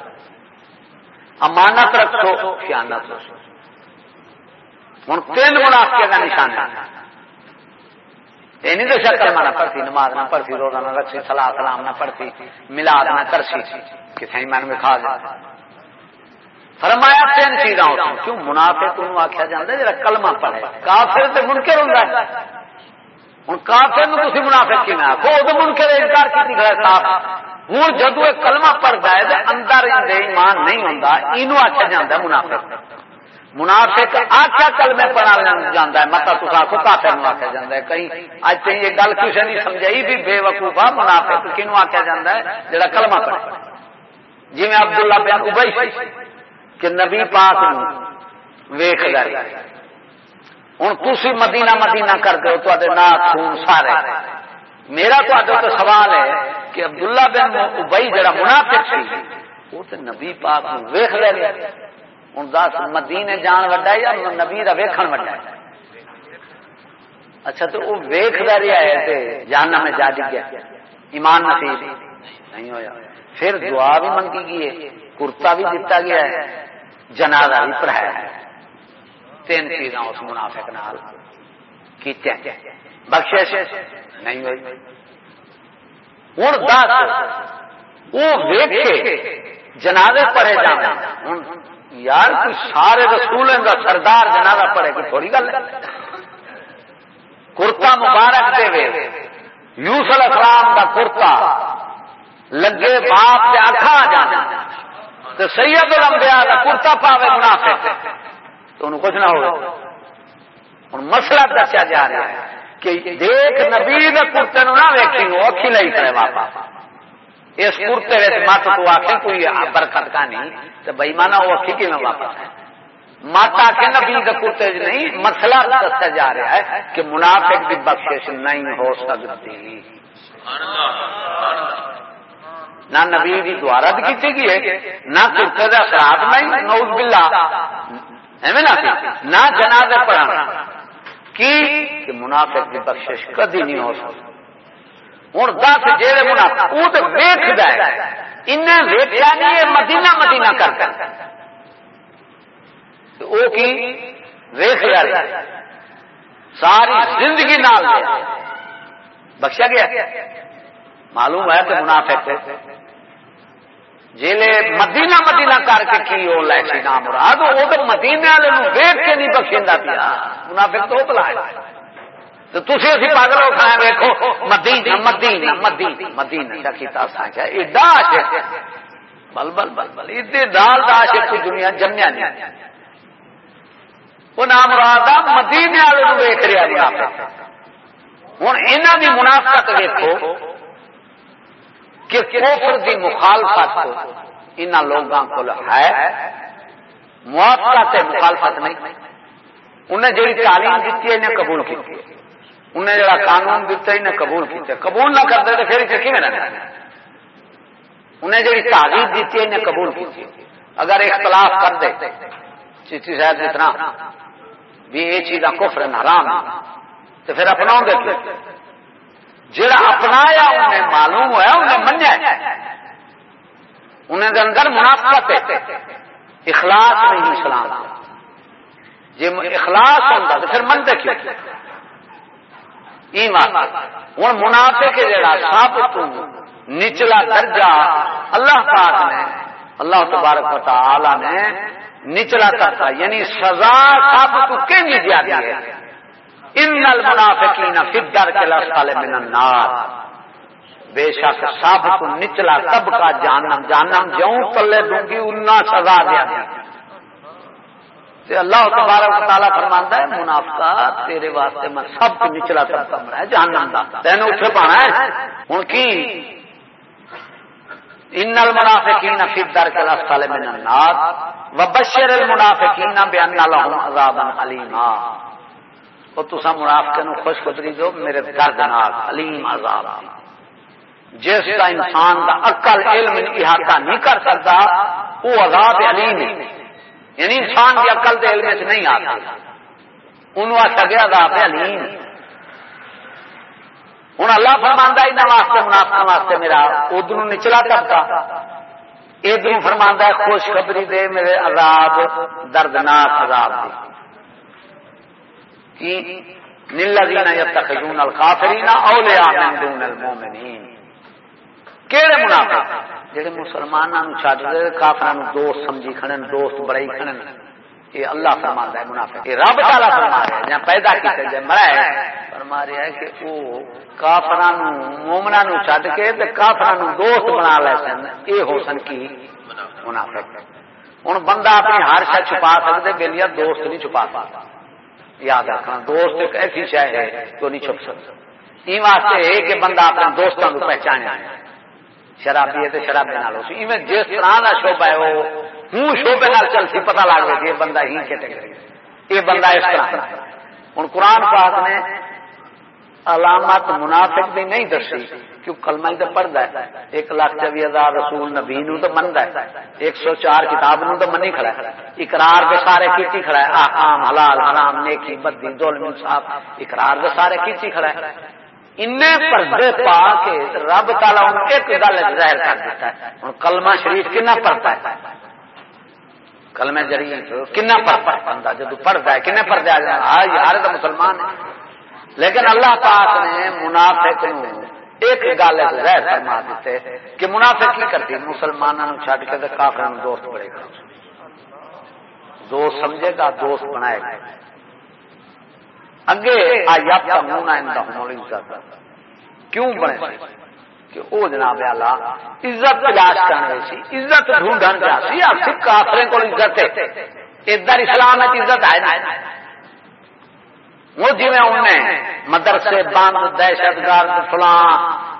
امانت رکھو، خیانت رکھو۔ ہوں تین منافع کا نشان ہے۔ یہ نہیں تو شکل مانا پڑتی نماز نہ پڑتی روزہ نہ رکھسی سلاح سلام نہ پڑتی ملاد نہ کرسی کسی من میں کھا جائے۔ فرمایا تین چیزاں کیوں؟ منافع تم آخیا جاتا جا کلمہ پڑے کافر تو منکر ہوں ہوں کافر تھی منافع کی نہ آخو وہ منکر انکار کی نکلا صاف۔ ہوں جدو یہ کلمہ پڑتا ہے تو اندر ایمان نہیں ہوں یہ آخیا جا منافع منافق۔ آخیا کلمے پڑھا جانا ہے متا تو آخو کافر آخیا جا ہے۔ کہیں اج کہیں یہ گل کسی نے سمجھائی بھی بے وقوفا منافق کنو آخیا جا ہے جڑا کلمہ پڑھا جی میں عبداللہ بن ابئی کہ نبی پاک ویخ گئے ہوں تھی مدینہ مدینہ کرتے ہو تے نا خون سارے۔ میرا تو سوال ہے کہ عبداللہ بن ابئی جڑا منافق سی وہ تو نبی پاک ویخ لے گیا ہوں دس، مدینے جان وڈا یا نبی کا ویکھن وڈا اچھا تو وہ ویختا رہا ہے جاننا میں جا گیا ایمان نصیب۔ نہیں ہویا۔ پھر دعا بھی منگی گئی ہے، کرتا بھی دتا گیا ہے، جنازہ بھی پڑھایا ہے۔ تین چیزاں اس منافق نال کیتے بخش نہیں ہوئی۔ ہوں دس وہ ویکھے جنازے پڑھے جانا ہوں یار سارے رسول کا سردار جنازہ پڑے کوئی تھوڑی گل کرتا مبارک دے یوسل اسلام کا کرتا لگے باپ کے آخا جانا۔ تو سید الانبیاء کا کرتا پاوے منافع تو انہوں کچھ نہ ہوگا ہوں مسئلہ دسیا جا رہا ہے کہ دیکھ نبی کرتے نہ ویکھی، وہ اکھی نہیں کرے واپس اس کرتے مت تو آخ کوئی برکت کا نہیں تو بئی مانا وہ اکھی کی میں واپس ہے؟ مت آ کے نبی کرتے نہیں، مسئلہ دسیا جا رہا ہے کہ منافق کی بخش نہیں ہو سکتی۔ نہ نبی کی دوارا کی گئی ہے، نہ کرتے کا شراب نہیں نوز بلا نہ جنازے پڑھانا۔ کی؟ منافق کی بخش کدی نہیں ہو سکتی۔ ہوں دس جہے منافق وہ تو ویخ انہیں ویخیا نہیں مدینہ مدینہ کر کر وہ کی؟ ویخ ساری زندگی نال۔ بخشا گیا۔ معلوم ہے کہ منافق جیلے مدینہ مدینہ کر کے کی وہ لے سی نام مراد، وہ تو مدینے والے ویٹ کے نہیں بخشا پیا۔ منافق تو پلا تو تھی اسی پاگل ہو کھائے ویکو مدینہ مدینہ مدینہ مدینہ کیتا سانچا ایڈا بل بل بل بل ادے دال داش کوئی دنیا جمیا نہیں۔ وہ نام مراد مدینے والے ویک رہا منافق۔ ہوں یہاں کی منافقت ویکو کہ کوفر دی مخالفت ان لوگوں کو ہے۔ موافقت مخالفت نہیں۔ انہیں جی تعلیم دیتی ہے، انہیں قبول کی انہیں جڑا قانون دیتا ہے، انہیں قبول کیتے قبول نہ کرتے تو پھر کی رہنا؟ انہیں جی تعلیم دیتی ہے، انہیں قبول کی اگر اختلاف کر دے چیٹی صاحب اتنا بھی یہ چیز کا کفر حرام تو پھر اپنا دے جڑا اپنایا انہیں معلوم ہوا انہیں منیا انہیں دے اندر منافقت ہے۔ اخلاص نہیں اسلام۔ جی اخلاص ہوتا تو پھر من دیکھیے ہوں منافع کے جڑا سب تو نچلا درجہ اللہ پاک نے، اللہ تبارک و تعالی نے نچلا کرتا یعنی سزا سب تو کہیں دیا ہے ان المنافقین فی الدرک الاسفل من النار۔ بے شک سب کو نچلا طبقہ جہنم جہنم جوں تلے دوں گی انا سزا دیا۔ تے اللہ تبارک و تعالی فرماندا ہے، منافقہ تیرے واسطے میں سب کو نچلا طبقہ بنایا، جہنم دا۔ تینو اٹھے پانا ہے۔ ہن کی؟ ان المنافقین فی الدرک الاسفل من النار۔ وبشر المنافقین بان لهم عذابا علیما وہ تصا منافق نو خوش خدری دو میرے دردناک علیم عذاب جس کا انسان کا عقل، علم احاطہ نہیں کر سکتا وہ عذاب علیم ہے۔ یعنی انسان کی عقل کے علم سے نہیں آتا انہوں آخر گیا عذاب علیم۔ ہوں اللہ فرماندہ انہوں واسطے منافع واسطے میرا ادھر نچلا طبقہ۔ ادھر فرماندہ خوشخبری دے میرے عذاب، دردناک عذاب دے دی نیلین یتخذون الکافرین اولیاء من دون المؤمنین. کیڑے منافق؟ جڑے مسلماناں نو چھڈ دے، کافراں نو دوست سمجھی کھڑن دوست بڑائی کھڑن یہ اللہ فرماتا ہے، منافق. یہ رب تعالی فرما رہا ہے جہاں پیدا کیتے جے مرا ہے. فرما رہا ہے کہ او کافراں نو، مومناں نو چھڈ کے تے کافراں نو دوست بنا لے سن، اے ہو سن کی؟ منافق. ہن بندہ اپنی ہر شے چھپا سکدے، بے دوست نہیں چھپا سکتا یاد رکھنا، دوست ایک ایسی شہ ہے تو نہیں چھپ سکتا یہ واسطے ہے کہ بندہ اپنے دوستوں کو پہچانے۔ شرابی ہے تو شرابی نال اسی میں جس طرح کا شوبہ ہے وہ ہوں شوبے نال چل سی، پتہ لگ رہی یہ بندہ ہی کیٹیگری یہ بندہ اس طرح ہوں قرآن پاک نے علامت منافق بھی نہیں دسی۔ کیوں کلمہ ہی تو پڑھتا ہے؟ ایک لاکھ چوبی ہزار رسول نبی نو تو منتا ہے۔ ایک سو چار کتاب نو تو منی کھڑا ہے۔ اقرار کے سارے کیتی کھڑا ہے۔ آحام حلال، حرام، نیکی، بدی، ظلم، انصاف۔ اقرار کے سارے کیتی کھڑا ہے۔ ان پردے پا کے رب تعالی ایک گل ظاہر کر دیتا ہے۔ ہوں کلمہ شریف کنا پڑھتا ہے؟ کلمہ جری کنا پڑھتا ہے؟ بندہ جدو پڑھتا ہے، کنے پڑھتا ہے؟ ہاں، یار تو مسلمان ہے۔ لیکن اللہ پاک نے منافق ایک گل ظاہر فرما دیتے کہ منافق کی کرتی مسلمانوں چھڈ کے کافر دوست بڑے گا۔ دوست سمجھے گا، دوست بنائے گا۔ اگے آیا عزت۔ کیوں بنے کہ او جناب آلہ عزت تلاش کرنے سی، عزت ڈھونڈن جا سی۔ کافرے کو عزت ہے۔ ادھر اسلام عزت ہے وہ جی انہیں مدرسے بند، دہشت گرد، فلاں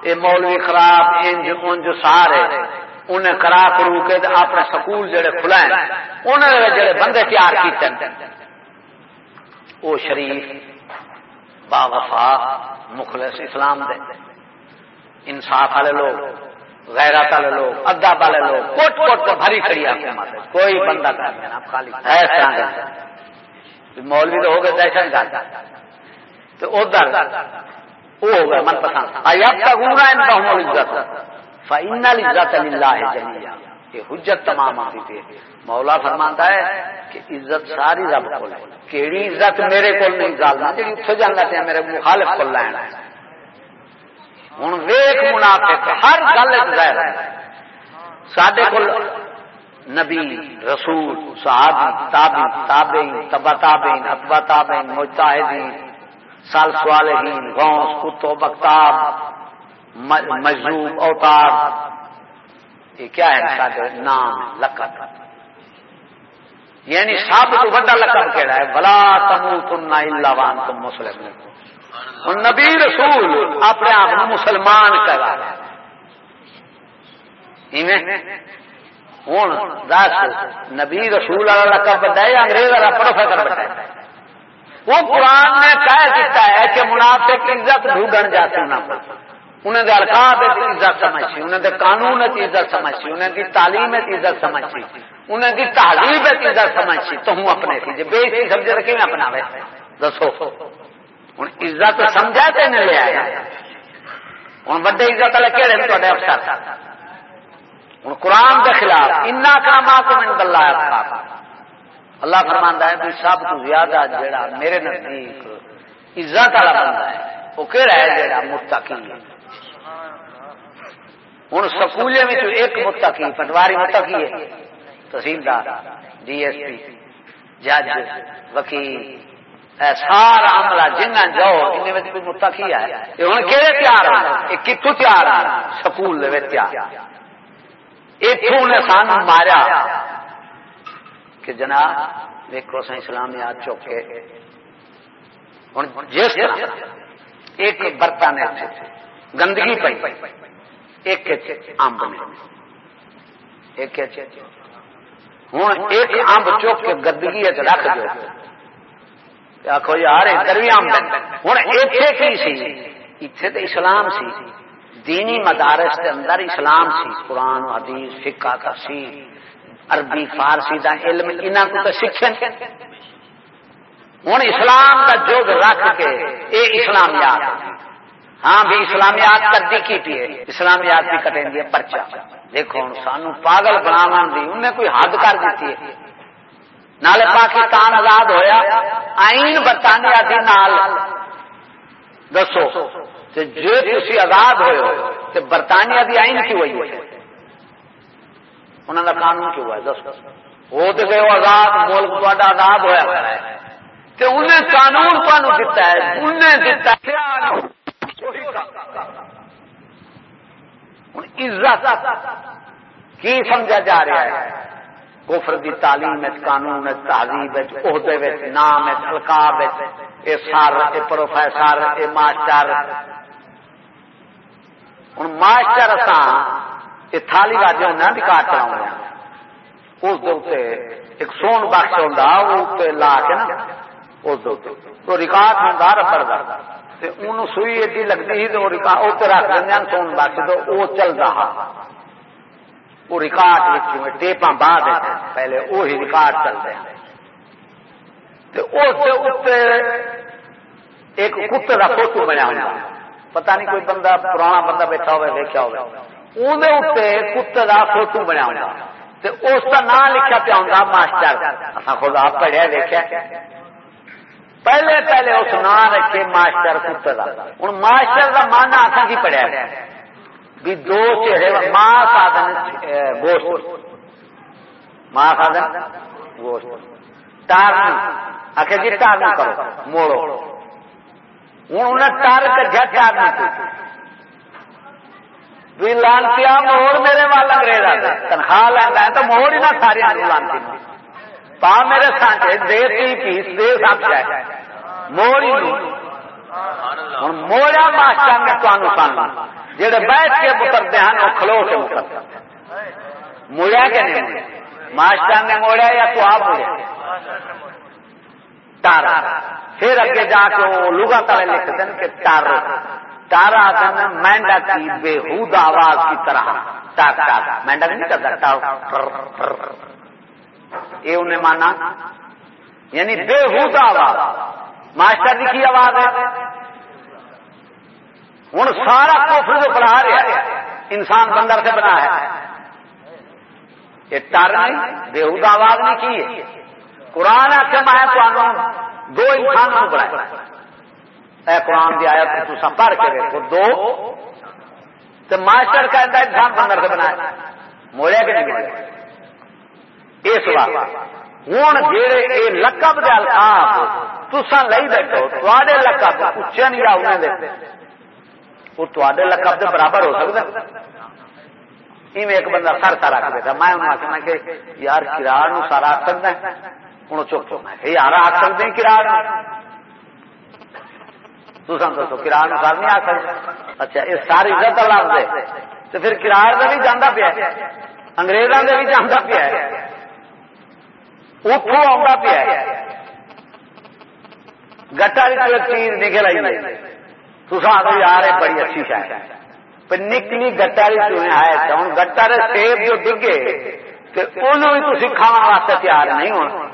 یہ مولوی خراب، انج انج سارے انہیں کرا کرو کے اپنے سکول جڑے کھلائے انہوں نے جڑے بندے تیار کیتے وہ شریف، با وفا، مخلص اسلام دے۔ انصاف والے لوگ، غیرت والے لوگ، ادب والے لوگ، کوٹ کوٹ کو بھری کھڑی حکومت کوئی بندہ کر دینا خالی۔ ایسا مولوی تو ہو گئے دہشت گرد۔ تو ادھر وہ ہو گیا من پسند۔ اب تک ہوں ان کا ہوں عزت فائنل عزت اللہ جمیا یہ حجت تمام آتی تھی۔ مولا فرماتا ہے کہ عزت ساری رب کو کیڑی عزت میرے کو نہیں ڈالنا جی اتو جانا چاہے میرے مخالف کو لینا ہوں ویخ منافق، ہر گل سڈے کو نبی، رسول، صحابی، تابی، تابعین، تبا تابعین، اتبا تابعین، مجتہدین، سال صالحین، غوث کتب اکتاب مجذوب، اوتار. یہ کیا ہے نام، لقب. یعنی سب تو بڑا لقب کہڑا ہے. بلا تمو تم نہ وان تم مسلم نبی، رسول اپنے آپ مسلمان کرا ہوں دس، نبی رسول والا لقب بتایا انگریز والا؟ پروفیسر بتایا وہ قرآن نے کہہ دیتا ہے کہ منافق عزت ڈھوگن جاتے ہیں انہیں دے القاب عزت سمجھتی، انہیں دے قانون عزت سمجھتی، انہیں دی تعلیم عزت سمجھتی، انہیں دی تہذیب عزت سمجھتی۔ تو ہوں اپنے کی جی بے عزتی سمجھے تو کیوں اپنا دسو۔ ہوں عزت سمجھا تو نہیں لیا ہوں وڈے عزت والے کہڑے افسر؟ ہوں قرآن کے خلاف انا کام کو من اللہ اللہ فرمانا ہے تو سب تو زیادہ جڑا میرے نزدیک عزت والا بندہ ہے، وہ کہڑا ہے جڑا مستقی ہوں سکولے میں ایک متقی، پٹواری متقی ہے۔ تحصیلدار، ڈی ایس پی، جج، وکیل سارا عملہ جنہ جاؤ ان متقی ہے۔ ہوں کہڑے تیار ہے کتوں تیار ہے سکول تیار اتوں نے سان مارا کہ جناب دیکھو سا اسلام یاد چوکے۔ ہوں جس طرح ایک برتن گندگی پی ایک امب میں ایک ہوں ایک امب چوک کے گندگی رکھ دو آخو یار ادھر بھی امب ہوں اتنے کی سی؟ اتنے تو اسلام سی۔ دینی مدارس کے اندر اسلام سی، قرآن حدیث فکا تفسیر، عربی، فارسی دا علم انہوں کو تو سیکھن ہوں اسلام کا جگ رکھ کے یہ اسلامیات ہاں بھی اسلامیات کردی کی پی اسلامیات بھی کٹیں گے پرچا۔ دیکھو ہوں سانو پاگل بنا دی انہیں کوئی حد کر دیتی ہے۔ نالے پاکستان آزاد ہویا، آئین برطانیہ دی نال۔ دسو۔ جی تھی آزاد ہوئے تو برطانیہ دی آئین کی ہوئی انہوں کا قانون کیوں ہے؟ دسو۔ وہ تو گئے آزاد، ملک تا آزاد ہوا ہے۔ تو انہیں قانون تمہیں دتا ہے، انہیں دتا عزت کی سمجھا جا رہا ہے؟ کفر دی تعلیم قانون تہذیب عہدے نام القاب اے سر، اے پروفیسر، اے ماسٹر ہوں ماسٹر اسان یہ تھالی واجے ہونا بھی کاٹ چلاؤں اس ایک سون بخش ہوتا وہ لا کے نا، اس تو ریکارڈ ہوتا ربڑ کا ان سوئی ایڈی لگتی سی تو رکھ دیں سون بخش تو وہ چل رہا وہ ریکارڈ ٹیپا بعد پہلے وہی ریکارڈ چلتے ہیں ایک کتے کا فوٹو بنیا ہوا پتا نہیں کوئی بندہ پرانا بندہ بیٹھا ہوا دیکھا ہوا اندر کتے کا فوٹو بنیا ہوا اس کا نام لکھا پیا ہوں ماسٹر۔ خود آپ پڑھیا دیکھا پہلے پہلے اس نام رکھے ماسٹر کتے کا ہوں ماسٹر کا مانا آخا کی پڑھیا؟ بھی دو چہرے، ماں سادن گوشت۔ ماں سادن، گوشت۔ ٹارن آخر جی ٹارن کرو، موڑو۔ ہوں انہیں ٹار کے جٹ ٹارن بھی لانتی موڑ میرے وال انگریز آتا تنخواہ لینا ہے تو موڑ ہی نہ ساری لانتی پا میرے سانچے دے تی پیس دے سب جائے۔ موڑی ہوں موڑیا ماسٹر نے تمہیں سن جہے بیٹھ کے مکرتے ہیں، وہ کھلو کے مکرتے موڑیا کہ نہیں ماسٹر نے موڑیا یا تو آپ موڑیا تارا پھر اگے جا کے وہ لوگا تلے لکھتے ہیں کہ تار تارا آتا مینڈا کی بےحود آواز کی طرح۔ ٹار ٹار مینڈا نہیں کرتا یہ انہیں مانا۔ یعنی بےحود آواز۔ ماسٹر کی آواز ہے۔ ہوں سارا کوفر جو بنا رہا ہے، انسان بندر سے بنا ہے۔ یہ ٹر نہیں، بےحود آواز نہیں کی ہے۔ قرآن آخر میں تو دو انسان بنایا اے قرآن کی آیت تو پڑھ کے دیکھو دو۔ تو ماسٹر کا انسان بندر سے بنایا موڑیا کہ نہیں موڑیا اس بات ہوں جہے یہ لقب دے القاب تسا لئی بیٹھو تے لقب اچے نہیں آؤ دے۔ وہ تے لقب کے برابر ہو سکتا ایک بندہ سر سارا رکھ دیتا۔ میں انہوں آخنا کہ یار کرار سارا آ سکتا ہوں چپ چپ یار آ سکتے ہیں کرار تم دسو، کرار سر نہیں آ سکتے۔ اچھا یہ ساری عزت لگ دے۔ تو پھر کرار کا بھی جانا پیا انگریزوں کا بھی جانا پیا اتوں آ پیا گٹا چیز نکل آئی تصا آ یار بڑی اچھی شاید ہے۔ نکلی گٹاری چوہیں آئے تھے ہوں گٹر سیب جو ڈگے تو انہوں بھی تھی کھانا واسطے تیار نہیں ہونا۔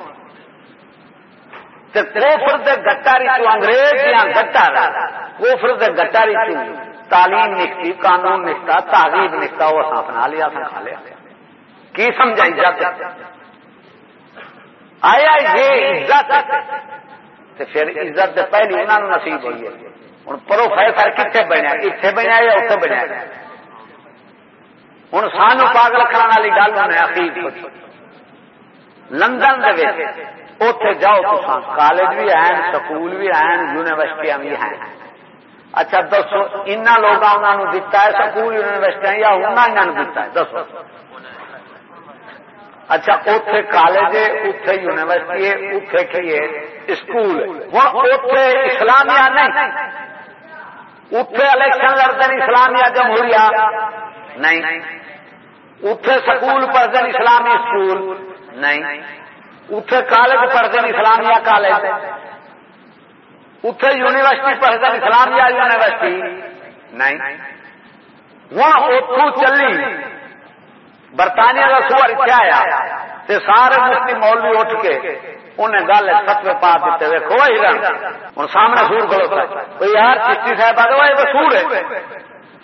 کوفر دے گٹاری چو انگریز یا گٹر کوفر دے گٹاری چو تعلیم نکتی قانون نکتا تہذیب نکتا وہ اصا اپنا لیا اصا کھا لیا۔ کی سمجھائی عزت آیا یہ عزت؟ پھر عزت دے پہلی انہوں نے نصیب ہوئی ہے۔ ہوں پروفیسر کتنے بنیا؟ اتنے بنیا یا اتنے بنیا؟ ہوں سان پاگ رکھنے والی گل ہے عقید لندن اتے جاؤ تو کالج بھی ہیں، سکول بھی ہیں یونیورسٹیاں بھی ہیں۔ اچھا دسو ان لوگ انہوں نے دتا ہے، سکول یونیورسٹیاں یا انہوں نے دتا ہے؟ دسو۔ اچھا اتے کالج ہے اتے یونیورسٹی ہے اتے کی اسکول ہوں اتے اسلامیہ نہیں۔ اتے الیکشن لڑتے اسلامیہ جمہوریہ۔ نہیں۔ اتے سکول پڑھتے اسلامی اسکول نہیں۔ اتے کالج پڑھتے ہیں، اسلامیہ کالج۔ اتے یونیورسٹی پڑھتے ہیں، اسلامیہ یونیورسٹی۔ نہیں۔ ہوں اتو چلی۔ برطانیہ کا سور اتنے آیا۔ تے سارے مفتی مولوی اٹھ کے انہیں گل ستوے پا دیتے ویکو وہی ہوں سامنے سور کھلوتا یار، چشتی صاحب آ گئے وہ سور ہے۔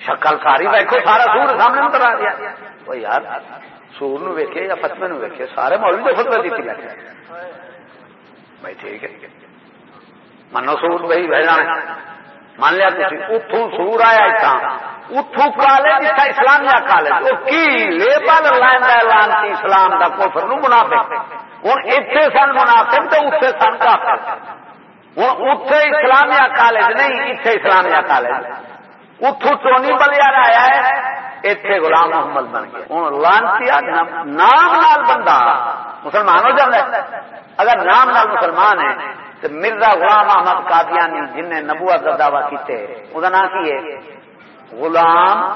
شکل ساری ویکو سارا سور سامنے نظر آ گیا۔ یار۔ سور نو ویکے یا فتوے نو ویکے سارے مولوی تو فتوے دیتی بیٹھے بھائی ٹھیک ہے۔ منو سور بھائی بھیجا مان لیا اتو سور آیا اتنا اتو کالج اتنا اسلامیہ کالج وہ کی لیبل لائن لانتی اسلام کا کوفر نو منافق۔ ہوں اتنے سن مناسب تو اتنے سن کافر۔ ہوں اتے اسلامیہ کالج نہیں اتنے اسلامیہ کالج۔ اتو چونی بلیا آیا ہے۔ اتنے غلام محمد بن گیا۔ ہوں لانتی نام نال بندہ۔ مسلمان ہو جائے اگر نام نال مسلمان ہے، تو مرزا غلام احمد قادیانی جن نے نبوت کا دعوی کیتے وہ نام کی ہے؟ غلام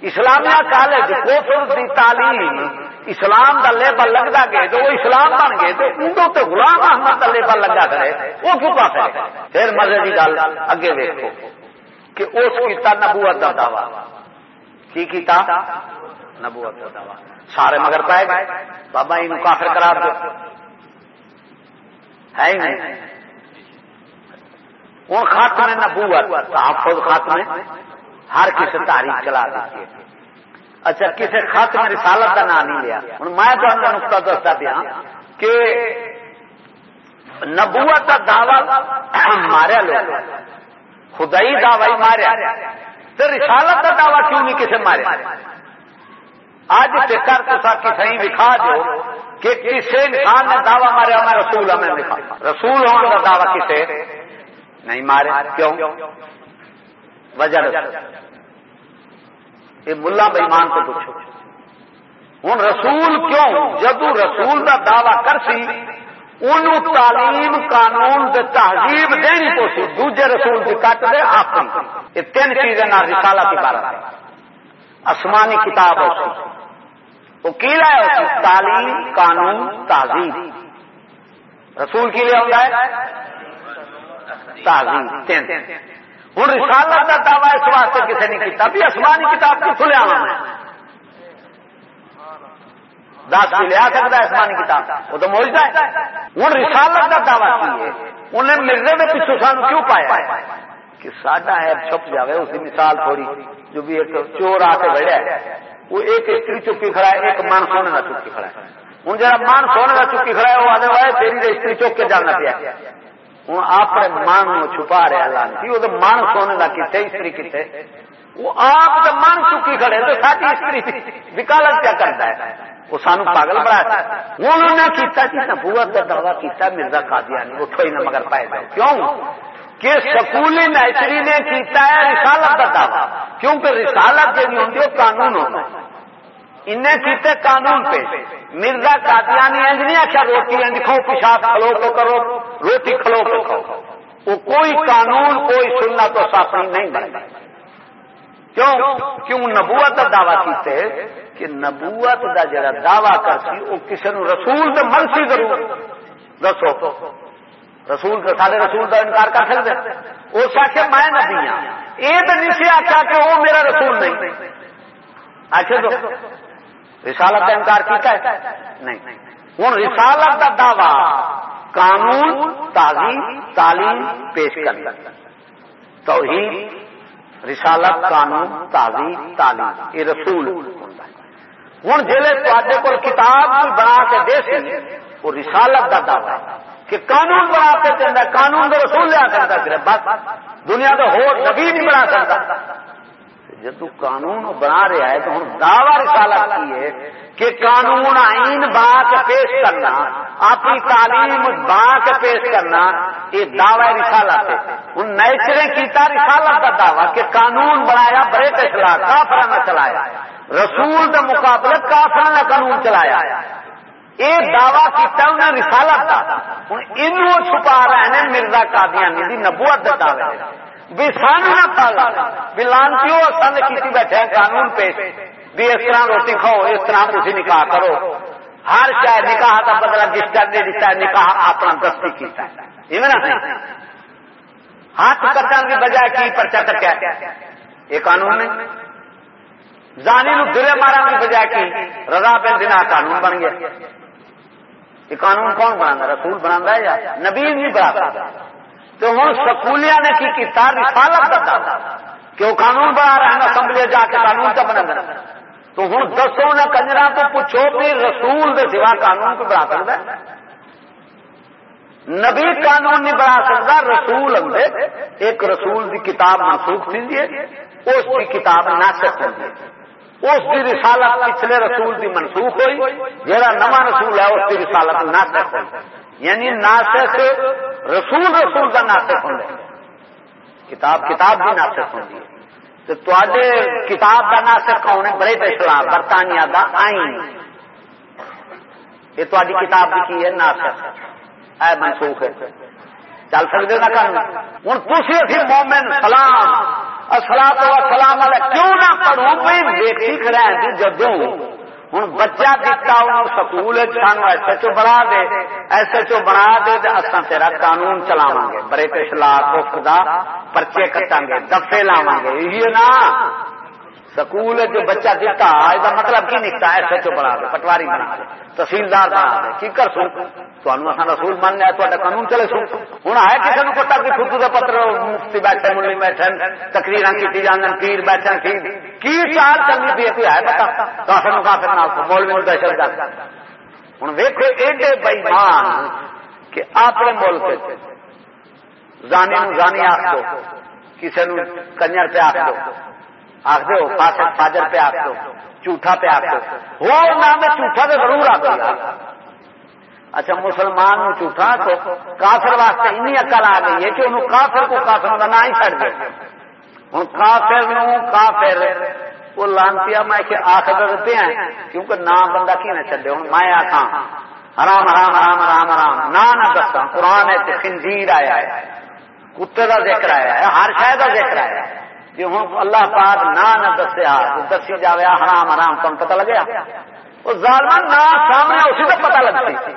اسلامیہ کالج کوفر دی تعلیم۔ اسلام دا لیبل لگتا گئے تو وہ اسلام بن گئے تو اندو تو غلام احمد کا لیبل لگا کرے، وہ کیوں پاس ہے؟ پھر مزے کی گل، اگے دیکھو کہ اس کیتا نبوت کا دعوی۔ کی کیتا؟ نبوت کا دعوی۔ سارے مگر پائے گئے۔ بابا یہ کافر قرار دو۔ ہے ہی نہیں۔ ہوں خاتمے نبوت، تحفظ خاتمے، ہر کسی تاریخ چلا دیتی ہے۔ اچھا کسی خط میں رسالت کا نام نہیں لیا۔ ہوں، میں تمہیں نقطہ دستا پیا کہ نبوت کا دعوی ماریا لوگ خدائی دعوی ماریا۔ تو رسالت کا دعوی کیوں نہیں کسی ماریا؟ اج کر تو کسی دکھا دو کہ کسی انسان نے دعوی ماریا، میں رسول ہمیں دکھا رسول ہونے کا دعوی کسی نہیں مارے، کیوں؟ وجہ یہ ملا بےمان کو پوچھو۔ ہوں رسول کیوں؟ جدو رسول کا دعوی کر سی ان تعلیم قانون دے تہذیب دینی کو سی، دوجے رسول کی کٹ دے آپ یہ تین چیزیں رسالہ کی بارت آسمانی کتاب ہو سی وہ کی لایا تعلیم، قانون، تہذیب۔ رسول کی لیے ہوتا ہے تہذیب، تین۔ ہوں رسالت کا دعوی اس واسطے کسی نے کیا بھی آسمانی کتاب کی کھلیا ہاں دس کی لیا سکتا ہے آسمانی کتاب؟ وہ تو موجود ہے۔ ہوں رسالت کا دعوی کی انہیں مرزے میں پیچھو سان کیوں پایا کہ ساڈا ایپ چھپ جائے اس کی مثال تھوڑی جو بھی ایک چور آ کے بڑھیا ہے، وہ ایک استری چکی کھڑا ہے، ایک من سونے کا چکی کھڑا ہے۔ ہوں جا من سونے کا چکی کھڑا ہے، وہ آنے والے تیری استری چوک کے جانا پیا ہوں اپنے من چھپا رہا لانتی وہ من سونے کا کتنے استری کتنے وہ آپ تو من چکی کھڑے تو ساری استری وکالت کیا کرتا ہے؟ وہ سانو پاگل بنا انہوں نے کیتا کہ نبوت کا دعویٰ کیتا، مرزا قادیانی اٹھو ہی نہ مگر پائے جاؤ۔ کیوں؟ کہ سکولی نیچری نے کیتا ہے رسالت کا دعویٰ۔ کیونکہ رسالت جو ہوتی ہے قانون ہوتا ہے۔ انہیں کیتے قانون پہ۔ مرزا قادیانی انج نہیں آخیا روٹی انج کھو پیشاب کھلو کو کرو، روٹی کھلو کو کھو وہ کوئی قانون، کوئی سننا تو ساپنی نہیں بنتا کیوں؟ کیوں نبوت کا دعوی کیتے؟ کہ نبوت کا جڑا دعوی کر سی وہ کسی نے رسول سے منسی ضرور۔ دسو، رسول سارے رسول کا انکار کر سکتے اس آخر میں نبی ہاں۔ یہ تو نہیں سی آخیا کہ وہ میرا رسول نہیں۔ آخر رسالت کا انکار کیتا ہے؟ نہیں۔ ہوں رسالت کا دعوی قانون تعلیم تعلیم پیش کر توحید، رسالت، قانون تعلیم تعلیم۔ یہ رسول۔ ہوں جیلے تے کو کتاب بنا کے دے سی وہ رسالت کا دعوی۔ کہ قانون بنا کے دینا قانون کا رسول لیا کرتا بس دنیا کا ہو نبی نہیں بنا سکتا۔ جب تو قانون بنا رہا ہے تو ہوں دعوی رسالت کی ہے کہ قانون آئین با کے پیش کرنا، اپنی تعلیم با کے پیش کرنا، یہ دعوی رسالت ہے ہوں نیچرے کیتا رسالت کا دعوی کہ قانون بنایا بڑے کے خلاف کافر نہ چلایا۔ رسول کے مقابلے کافر نہ قانون چلایا۔ یہ دعوی کیتا انہیں رسالت کا ہوں ان چھپا رہے ہیں، مرزا قادیانی دی نبوت کا دعوی۔ بھی سان نہ پالا بھی لانتی سن بیٹھے قانون پیش بھی اس طرح روٹی کھاؤ، اس طرح تھی نکاح کرو۔ ہر شاید نکاح کا بدلا جس کا دے دیتا نکاح اپنا دستی کیتا ہے۔ ہاتھ کٹن کی بجائے کی پرچا کٹیا یہ قانون نہیں زانی نو دلے مارن کی بجائے کی رضا بن دنا قانون بن گیا۔ یہ قانون کون بنا رسول بنا ہے یا نبی نہیں بنا تو ہوں سکولیا نے کی کیتا رسالت کا کہ وہ قانون بنا رہا ہے اسمبلی جا کے قانون کا بنا تو ہوں دسو نہ کنجرا تو پوچھو کہ رسول دے سوا قانون کو بنا سکتا ہے؟ نبی قانون نہیں بنا سکتا، رسول اندر ایک رسول دی کتاب منسوخ تھی اس کی کتاب ناسک ہوتی ہے۔ اس کی رسالت پچھلے رسول دی منسوخ ہوئی جہاں نواں رسول ہے، اس کی رسالت ناسک ہوئی۔ یعنی ناسک رسول رسول کا ناسک ہوں کتاب کتاب بھی ناسک ہوتی ہے۔ تو تے کتاب کا ناسک کون ہے؟ بڑے اسلام برطانیہ کا آئین۔ یہ تاری کتاب کی ہے؟ ناسک اے منسوخ ہے۔ چل سکتے نہ کرنا ہوں تھی ابھی مومن، سلام۔ سلام تو سلام والا کیوں نہ پڑھو؟ بھائی دیکھی کھڑا ہے جدوں۔ ہوں بچہ دتا انہوں سکول سانو ایس ایچ او بنا دے ایس ایچ او بنا دے تو اصا تیرا قانون چلاو گے بڑے خلاف کفر کا پرچے کٹا گے دفے لاو گے یہ نا؟ سکول جو بچہ دیتا یہ مطلب کی نکتا ایس ایچ او بنا دے پٹواری بنا دے تحصیلدار بنا دے کی کر سو تمہیں اصل رسول مان لیا تا قانون چلے سو ہوں ہے کسی نے پتا کہ خود کا پتر مفتی بیٹھے ملی بیٹھے تقریر کی جان پیر بیٹھے کی چال چلنی پی کوئی ہے پتا کافر کافر نہ مولوی میں دہشت گرد ہوں ویکو ایڈے بئیمان کہ اپنے ملک زانی زانی آخ دو کسی نے کنجر پہ آخ دو آخ دو فاسق فاجر پہ آخ دو جھوٹا پہ آخ دو وہ نام جھوٹا تو ضرور آتا اچھا مسلمان نو جھوٹا تو کافر واسطے این اکل آ گئی ہے کہ انہوں کافر کو کافر کا نام ہی چڑھ گیا ہوں کافر نو کافر۔ وہ لانتی میں کہ آخر دیتے ہیں، کیونکہ نام بندہ کی نہ چلے ہوں میں آخا حرام حرام حرام حرام حرام۔ نہ نہ دسا قرآن ہے خنزیر آیا ہے، کتے کا ذکر آیا ہے، ہر شہر کا ذکر آیا ہے۔ کہ ہوں اللہ پاک نہ نہ دسیا دسی جائے حرام حرام تم پتہ لگیا۔ وہ ظالم نہ سامنے اسی کا پتہ لگتی۔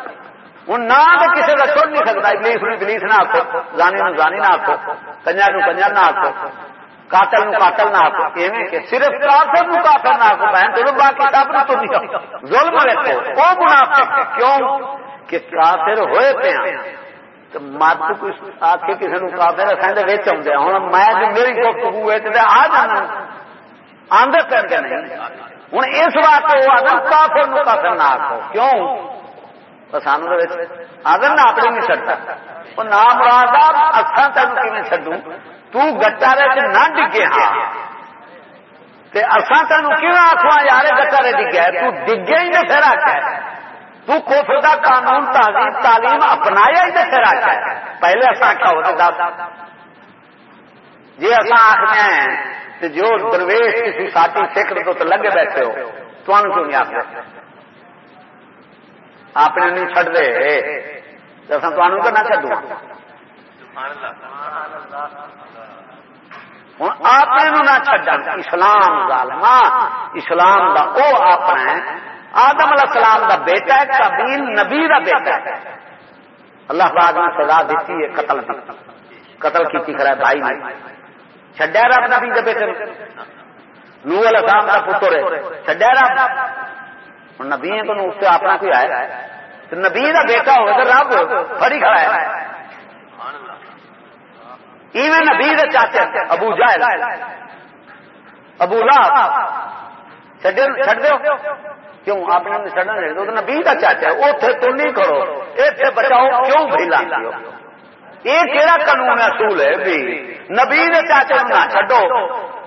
ہوں نہ تو کسی کا چھوڑ نہیں سکتا، ابلیس نو ابلیس نہ آخو زانی نو زانی نہ آخو کنجر نو کنجر نہ آخو قاتل نو قاتل نہ آخو ایویں کہ صرف کافر نو کافر نہ آخو بہن تو باقی سب نو تو نہیں ظلم رکھو وہ منافق، کیوں؟ کہ کافر ہوئے پے ہیں۔ تو مت کسی کافر اصل آدھے ہوں میں میری گفتگو ہے آ جانا۔ آدھے کر کے نہیں۔ ہوں اس واسطے وہ آدھا کافر نو کافر نہ آخو کیوں؟ سانو نہ اپنے نہیں وہ نام مراد اکھان تین کیون چڈوں تٹارے چ نہ ڈگے ہاں۔ اصا تین کیوں آخوا یار گٹارے ڈگیا تو ڈگے ہی نہیں پھر آخیا تو کوفر کا قانون تعلیم تعلیم اپنایا ہی نہیں پھر آخیا پہلے اصا آخیا ہو تو جی اصا آخنے ہیں جو درویش کسی ساتھی سکھ تو لگے بیٹھے ہو تو کیوں نہیں آخر اپنے نہیں چڈ دے۔ تمہوں تو نہ چڈو ہوں اپنے نہ چڈن اسلام ظالما اسلام دا او اپنا ہے۔ آدم علیہ السلام دا بیٹا ہے کبیل نبی دا بیٹا ہے۔ اللہ پاک نے سزا دیتی ہے قتل کی۔ قتل کی کرا بھائی نے۔ چڈیا رب نبی دے بیٹے نو۔ علیہ السلام دا پتر ہے۔ چڈیا رب۔ نبی تو اس سے اپنا کوئی آیا۔ نبی دا بیٹا ہوگا تو رب فری کھڑا ہے۔ ایویں نبی دے چاچے ابو جائل ابو لاب چڑ دو کیوں آپ نے چڑھنا دے دو نبی کا چاچا ہے اوتھے تو نہیں کرو ایتھے بچاؤ کیوں بھی لاندی ہو یہ کہڑا قانون اصول ہے بھی نبی دے چاچے نہ چھڈو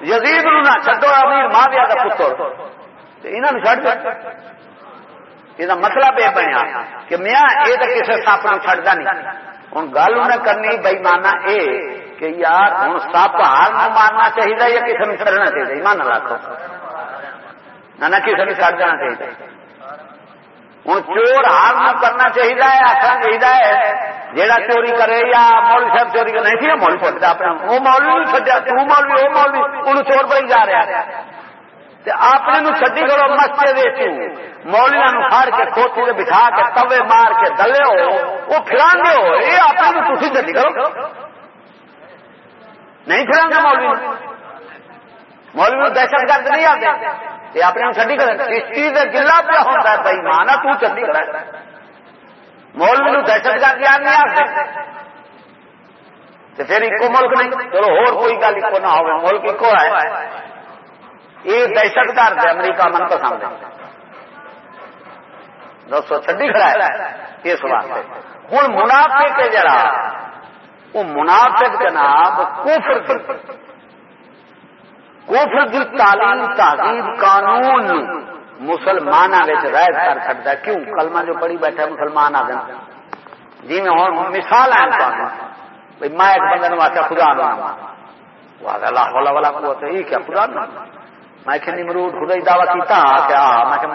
یزید نو نہ چھڈو امیر معاویہ دا پتر انہاں نو چھڈ دو یہ مطلب یہ بنیا کہ میاں یہ تو کسی سپ نو چڑھتا نہیں ہوں گل انہیں کرنی بئی مانا یہ کہ یار ہوں سپ ہار مارنا چاہیے یا کسی نے چڑھنا چاہیے من رکھو نہ کسی نے چڑھ جانا چاہیے۔ ہوں چور ہار نو کرنا چاہیے آخر چاہیے جہاں چوری کرے یا مولوی صاحب چوری کر نہیں سی مولوی چڑھتا اپنا۔ وہ مولوی نہیں چڈیا تو مولوی، وہ مولوی انہوں چور بڑی جا رہا اپنے چڈی کرو، مسجد مولیا نو فاڑ کے، کھوتی سے بٹھا کے توے مار کے، دلے ہو۔ وہ پھرا ہو۔ یہ اپنے تھی چڈی کرو۔ نہیں پھرا گے مولوی مولوی دہشت گرد نہیں آتے یہ اپنے چڈی کر کشتی سے گلا پیا ہوتا ہے بھائی ماں تو چڈی کر مولوی نو دہشت گرد یاد نہیں آتے پھر ایک ملک نہیں۔ چلو ہو کوئی گل ایک نہ ہو ملک ایک ہے۔ یہ دہشت گرد ہے، امریکہ من پسند ہے دوستو چڈی کھڑا ہے اس واسطے۔ ہوں منافق کے جڑا۔ وہ منافق جناب کوفر کفر کی تعلیم تہذیب قانون مسلمان رائد کر سکتا ہے۔ کیوں؟ کلمہ جو پڑھی بیٹھا مسلمان آ جانا۔ جی میں ہوں، مثال ہے بھائی میں ایک بندے نے آخیا خدا نام اللہ والا والا کو یہ کیا خدا نام میں کہ نمرود خدا ہی دعوی کیتا؟ کہ آ میں کہ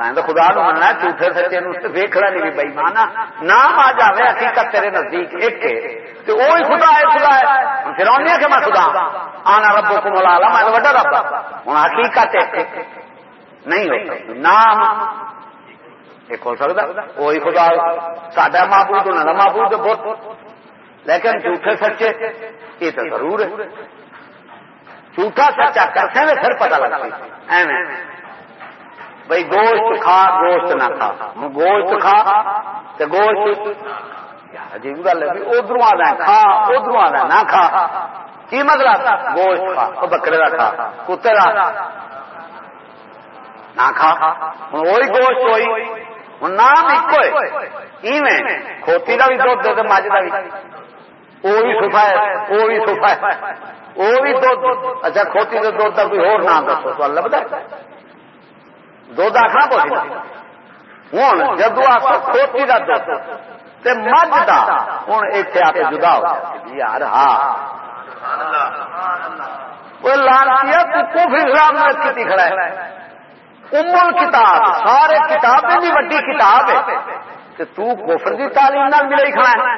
من تو خدا نو مننا جھوٹے سچے نو تے ویکھنا نہیں بھائی مانا نام آ جاوے حقیقت تیرے نزدیک ایک ہے تو وہی خدا ہے خدا ہے پھر آنے کہ میں خدا آنا رب کو مولا میں بڑا رب ہوں حقیقت ایک نہیں ہوتا نام ایک ہو سکتا وہی خدا ساڈا معبود انہوں معبود بہت لیکن جھوٹے سچے یہ تو ضرور ہے جھوٹا سچا کرتے ہیں پھر پتا لگتا ہے ایویں بھائی گوشت کھا، گوشت نہ کھا۔ گوشت کھا تو گوشت عجیب گل ہے۔ ادھر آ رہا کھا ادھر آ رہا نہ کھا۔ کی مطلب گوشت کھا بکرے کا کھا، کتے کا نہ کھا۔ ہوں وہی گوشت ہوئی۔ ہوں نام ایک کھوتی کا بھی دھد دے مجھ کا بھی وہ بھی سفا ہے وہ بھی سفا ہے۔ وہ بھی دھد اچھا کھوتی کے دھد کا کوئی ہو نام دسو، تو لگتا ہے۔ دھد آخنا پوچھ ہوں جدو آپ کھوتی کا دھد تے مجھ کا ہوں اتنے آ کے جدا ہو۔ یار ہاں وہ لانچیا کفر اسلام میں کی کھڑا ہے۔ امول کتاب، سارے کتاب بھی وڈی کتاب ہے۔ کہ تو کفر دی تعلیم نال ملے کھڑا ہے۔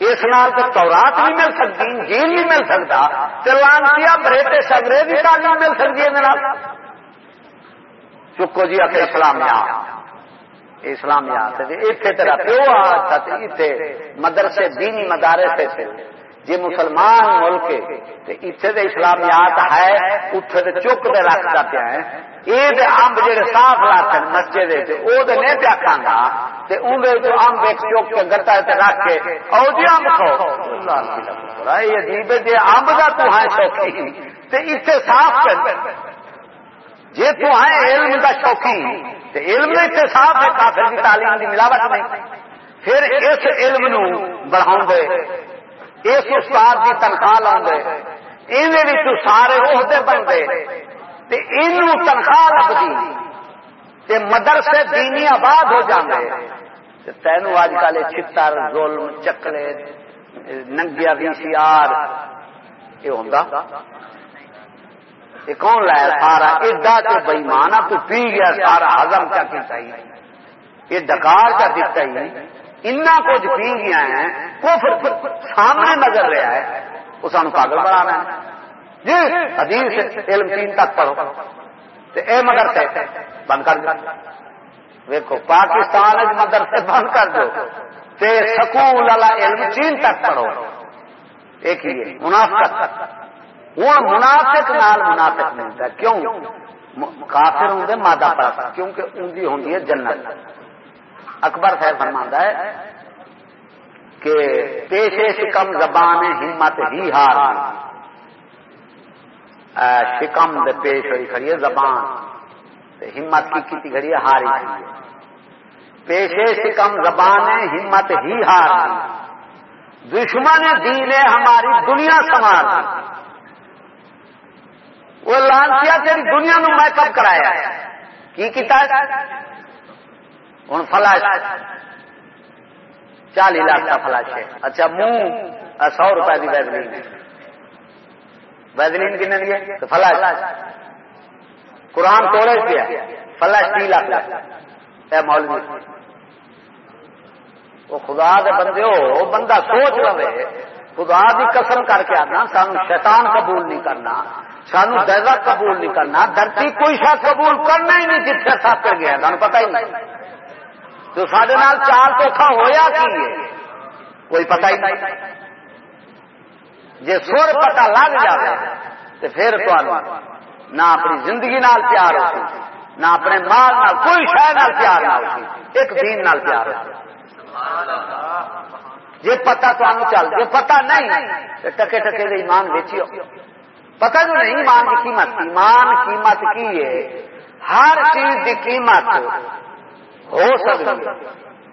اس نال تو تورات نہیں مل سکتی، انجیل نہیں مل سکتا۔ تو لانچیا بریٹے سگرے کی تعلیم مل سکتی ہے۔ چکو جی اکے اسلامیات اسلامیات جی، اتنے تیرا پیو اتنے اچھا مدرسے، دینی مدارے سے۔ جی مسلمان ملک اتنے اسلامیات ہے اتنے چک دے رکھتا پیا ہے۔ یہ امب جہے صاف لاتے مسجد وہ نہیں پیا کھانا۔ اندر امب ایک چک کے گتا رکھ کے او جی امب کھو عجیب جی امب کا تو ہے شوقی اتنے صاف کر۔ جی تو ہے علم کا شوقی علم اتنے صاف ہے، کافر کی تعلیم کی ملاوٹ نہیں پھر اس علم نو بڑھاؤ اس استاد کی تنخواہ لاؤ یہ سارے عہدے بنتے تنخواہ لگتی مدرسے دینی آباد ہو جاتے تینوں اج کل چتر ظلم، چکلے ننگیا وی سی آر۔ یہ ہوں یہ کون لایا سارا؟ ایڈا تو بئیمان تو پی گیا سارا ہزم کیا کیتا ہی یہ ڈکار کا دیتا ہی اتنا کچھ پی گیا ہے کفر سامنے نظر رہا ہے وہ سانو پاگل بنا رہا ہے جی حدیث علم تین تک پڑھو۔ تو اے مدرسے، بند کر دو۔ دیکھو پاکستان مدرسے بند کر دو۔ تے سکول والا علم چین تک پڑھو۔ ایک ہی منافق ہوں منافق نال منافق ملتا کیوں؟ کافر ہوں مادہ پڑا کیونکہ ان ہوں جنت۔ اکبر صاحب فرماندہ ہے کہ پیشے شکم زبان ہمت ہی ہار۔ شکم دے پیش ہوئی کھڑی ہے زبان۔ ہمت کی کیتی کھڑی ہے ہاری کھڑی ہے۔ پیشے شکم زبان ہمت ہی ہار۔ دشمن دین ہماری دنیا سماج وہ لانچیا تیری دنیا نو میک اپ کرایا کی کیتا ہوں فلاش۔ چالی لاکھ کا فلاش ہے۔ اچھا منہ سو روپئے کی ویزلین ویزلین کن فلاش۔ قرآن توڑے پیا فلاش تی لاکھ لاکھ مولوی وہ خدا دے بندے ہو بندہ سوچ رہے خدا دی قسم کر کے آنا، سانو شیطان قبول نہیں کرنا۔ سانو دہزا قبول نہیں کرنا، دھرتی کوئی شاید قبول کرنا ہی نہیں جتنے ساتھ کر گیا سانو پتہ ہی نہیں۔ تو سڈے چال چوکھا ہوا کی ہے، کوئی پتہ ہی نہیں۔ جی سر پتا لگ جائے تو پھر نہ اپنی زندگی نال پیار ہو سی، نہ اپنے مال نال، کوئی شہر نال پیار نہ ہو سی، ایک دین نال پیار ہو جی پتا تو چل جی پتا نہیں ٹکے ٹکے دے ایمان ویچی پتا جو نہیں ایمان کی قیمت، ایمان قیمت کی ہے؟ ہر چیز کی قیمت ہو سکتی ہے،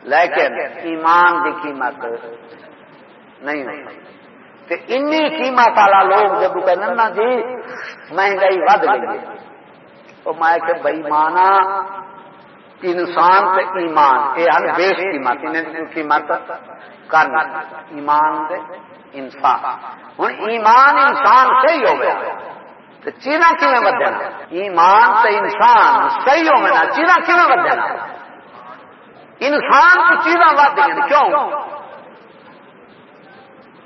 لیکن ایمان کی قیمت نہیں ہو قیمت والا لوگ جب کہنا نا جی مہنگائی ود گئی تو میں کہ بئی مانا، انسان سے ایمان یہ ہر بیس قیمت قیمت کرنا ایمان دے انسان ہوں ایمان انسان صحیح ہو گیا چینا کیون بدنا ایمان سے انسان صحیح ہو گیا چینا کیون بدنا انسان کو چیزاں ود گئی کیوں؟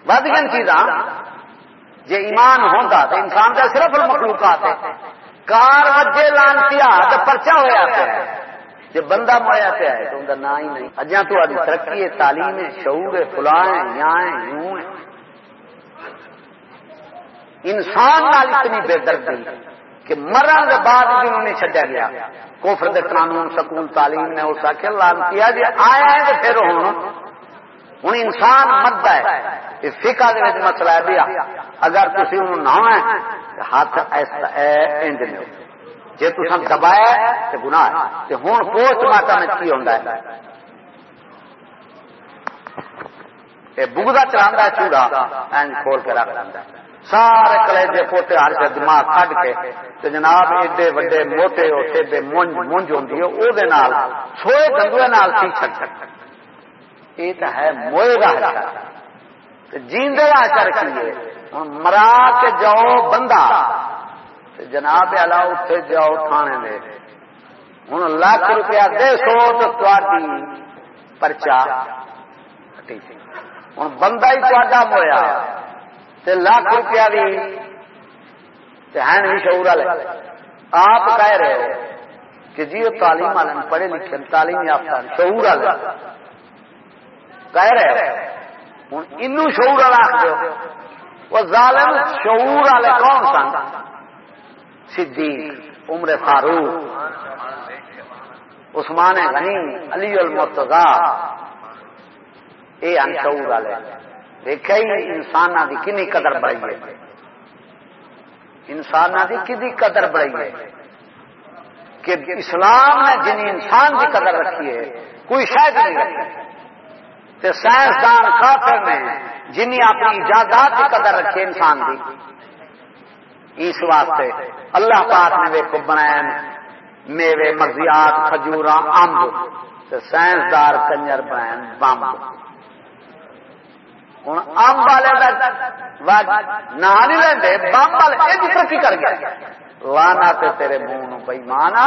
ود گئی چیزاں؟ جی ایمان ہوتا تو انسان کا صرف مخلوقات ہے کار وجے لانتی ہاں تو پرچا ہوا پیا جی بندہ مریا پیا ہے تو ان کا نا ہی نہیں۔ اجا تو ترقی ہے، تعلیم ہے، شعور ہے، فلاں یاں یوں ہے۔ انسان نال اتنی بے دردی کہ مرن کے بعد بھی انہوں نے چڈیا گیا۔ کوفر دے قانون سکول تعلیم نے اس آخیا لانتی جی آیا ہے تو پھر ہوں ہوں انسان مد ہے۔ اس فکا دے مسئلہ ہے دیا اگر تھی انہوں نہ ہے ہاتھ ایسا انج میں جی تم دبایا تو گنا ہے۔ ہوں پوسٹ ماتا میں کی ہوتا ہے؟ بگدا چلا چوڑا کھول کے رکھ لینا سارے کلیجے پوٹے ہر سے دماغ کھڈ کے جناب ایڈے وڈے موٹے ہوتے ٹھیڈے مونج مونج ہوتی ہے وہ سوئے گنگوے نال سی چھک چھک یہ تو ہے موئے گا جیندے چر رکھیے ہوں مرا کے جاؤ بندہ۔ جناب الا اتے جاؤ تھانے دے۔ ہوں لاکھ روپیہ دے سو تو تاری پرچا ہوں بندہ ہی تا مویا۔ لاکھ روپیہ بھی ہے نہیں شعور والے۔ آپ کہہ رہے ہو کہ جی وہ تعلیم والے پڑھے لکھے تعلیم یافتہ شعور والے۔ کہہ رہے ہو ہوں ان شعور والا آخر وہ ظالم شعور والے کون سن؟ صدیق، عمر فاروق، عثمان غنی، علی المرتضا یہ ان شعور والے۔ دیکھا ہی انسان کی کنی قدر بڑی ہے۔ انسان کی کدی قدر بڑی ہے۔ کہ اسلام نے جن انسان کی قدر رکھی ہے، کوئی شاید نہیں رکھی سائنسدان کافر نے جن اپنی ایجادات کی قدر رکھی انسان کی۔ اس واسطے اللہ پاک نے ویکو بنایا میوے مغزیات کھجور امب سائنسدار کنجر بنایا بمب ہوں امب والے نہ نہیں لے بمب والے یہ ترقی کر گیا لانا تے تیرے منہ بئی مانا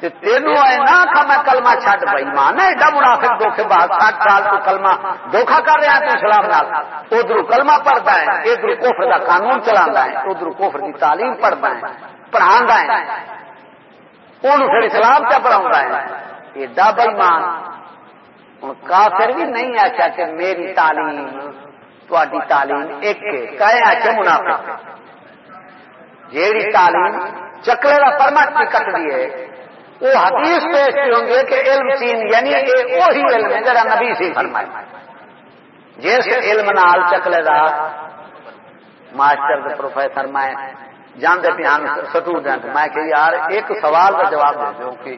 تینوں آئے نہ کھا میں کلمہ چھٹ بئی ایڈا منافق دھوکھے بعد سات سال تو کلمہ دھوکھا کر رہا تو اسلام نال ادھر کلمہ پڑھتا ہے ادھر کوفر کا قانون چلا ہے ادھر کوفر کی تعلیم پڑھتا ہے پڑھا ہے ان پھر اسلام سے پڑھا ہے ایڈا بئی مان ہوں کافر بھی نہیں آخیا کہ میری تعلیم تاری تعلیم ایک کہے آخر منافق جیڑی تعلیم چکلے کا پرمٹ کٹ دی ہے، وہ حدیث پیش کی ہوں گے کہ علم چین یعنی وہی علم ہے جرا نبی سی فرمائے جس علم نال چکلے دا ماسٹر پروفیسر میں جانتے پیان سٹوڈنٹ میں کہ یار، ایک سوال کا جواب دے دو کہ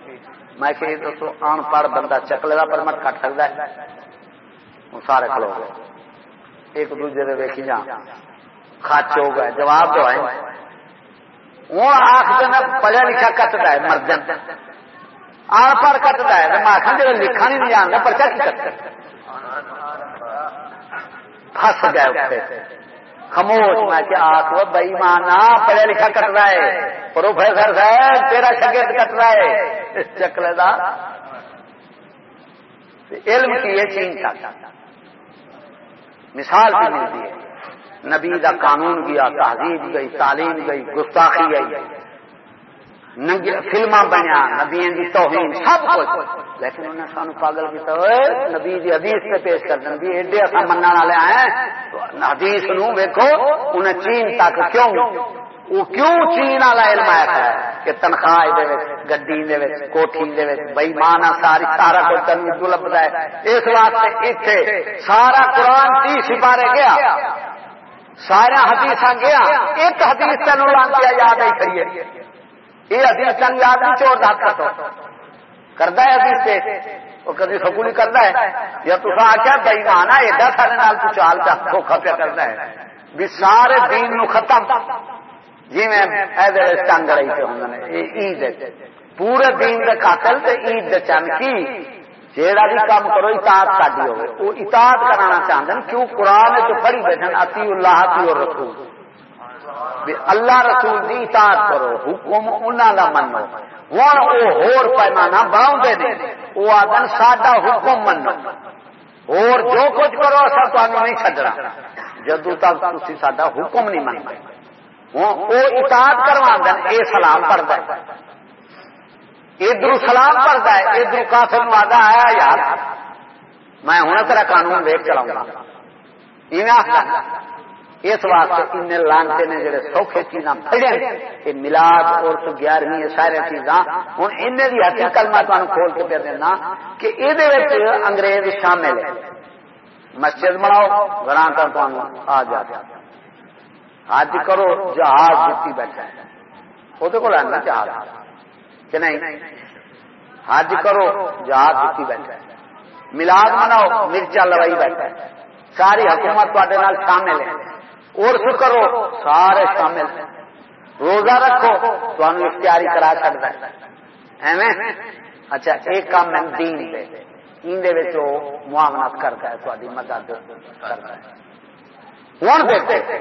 میں کہ دسو ان پڑھ بندہ چکلے کا پرمٹ کٹ سکتا ہے۔ وہ سارے کھلو گئے۔ ایک دوجے دے ویکھی جا خچ ہو گئے۔ جواب دو ہوں آخ دینا پڑھا لکھا کٹتا ہے مردن آن پڑھ کٹتا ہے۔ میں آخا جب لکھا نہیں جانتا پرچا کی کٹ پھس گئے خاموش، میں کہ آخ بئی مانا پڑھا لکھا کٹ رہا ہے۔ پروفیسر صاحب، تیرا شگرد کٹ رہا ہے۔ چکلے دا علم کی یہ چین کا مثال بھی ملتی ہے۔ نبی دا قانون گیا تہذیب گئی تعلیم گئی گستاخی گئی فلما بنیا نبی دی توہین، سب کچھ۔ لیکن انہیں سانو پاگل کیا نبی دی حدیث سے پیش کر دیں نبی ایڈے اصا من والے آئے حدیث نو ویکو انہیں چین تک کیوں؟ وہ کیوں چین والا علم آیا ہے کہ تنخواہ گڈی کوٹھی بئی مانا ساری سارا کچھ تین لبتا ہے۔ اس واسطے اتنے سارا قرآن تی سپارے گیا۔ سارا حدیث گیا۔ ایک حدیث تین لانچیا یاد آئی کریے یہ حدیث تین یاد نہیں، چور دات کرتا ہے حدیث سے وہ کدی سکولی کرتا ہے۔ یا تصا آخیا بئی مانا ایڈا سارے نال تو چال کا دھوکھا پیا کرتا ہے۔ بھی سارے دین نو ختم۔ جی میں چند رہی تھے ہوں عید پورے دین دے قاتل تے عید دے چند کی جیڑا بھی کام کرو، اطاعت ساری ہوگی وہ اطاعت کرانا چاہتے ہیں، کیوں؟ قرآن جو پڑھی بیٹھے اتی اللہ اتی اور رسول اللہ رسول دی اطاعت کرو، حکم انہوں کا منو۔ ہوں وہ ہور پیمانہ بڑھاؤ دے وہ آدن ساڈا حکم منو۔ اور جو کچھ کرو، اصل تمہیں نہیں چڈنا جدو تک تھی ساڈا حکم نہیں منگا وہ اطاعت کروا دین سلام پڑھتا ہے۔ ادھر سلام پڑھتا ہے ادھر کافر وعدہ آیا یار۔ میں ہوں تیرا قانون ویٹ چلاؤں گا۔ اس واسطے ان لانتے نے جڑے سوکھے چیزاں پڑے یہ ملاد اور تو گیارہویں سارے چیزاں۔ ہوں ان بھی ہاتھی کلمہ تمہیں کھول کے پہ دینا کہ یہ انگریز شامل ہے مسجد بناؤ گھر کا آ جاتا حج کرو، جہاز دیتی بیٹھا ہے۔ وہ کو لینا جہاز؟ کہ نہیں؟ حج کرو، جہاز دیتی بیٹھا ہے۔ ملاد مناؤ، مرچا لوائی بیٹھا ہے۔ ساری حکومت تے شامل ہے۔ ارس کرو، سارے شامل ہیں۔ روزہ رکھو تو اختیاری کرا سکتا ہے۔ ایویں؟ اچھا ایک کام میں دین دے۔ اندر معاملات کرتا ہے تاری مدد کرتا ہے۔ ہوں دیکھتے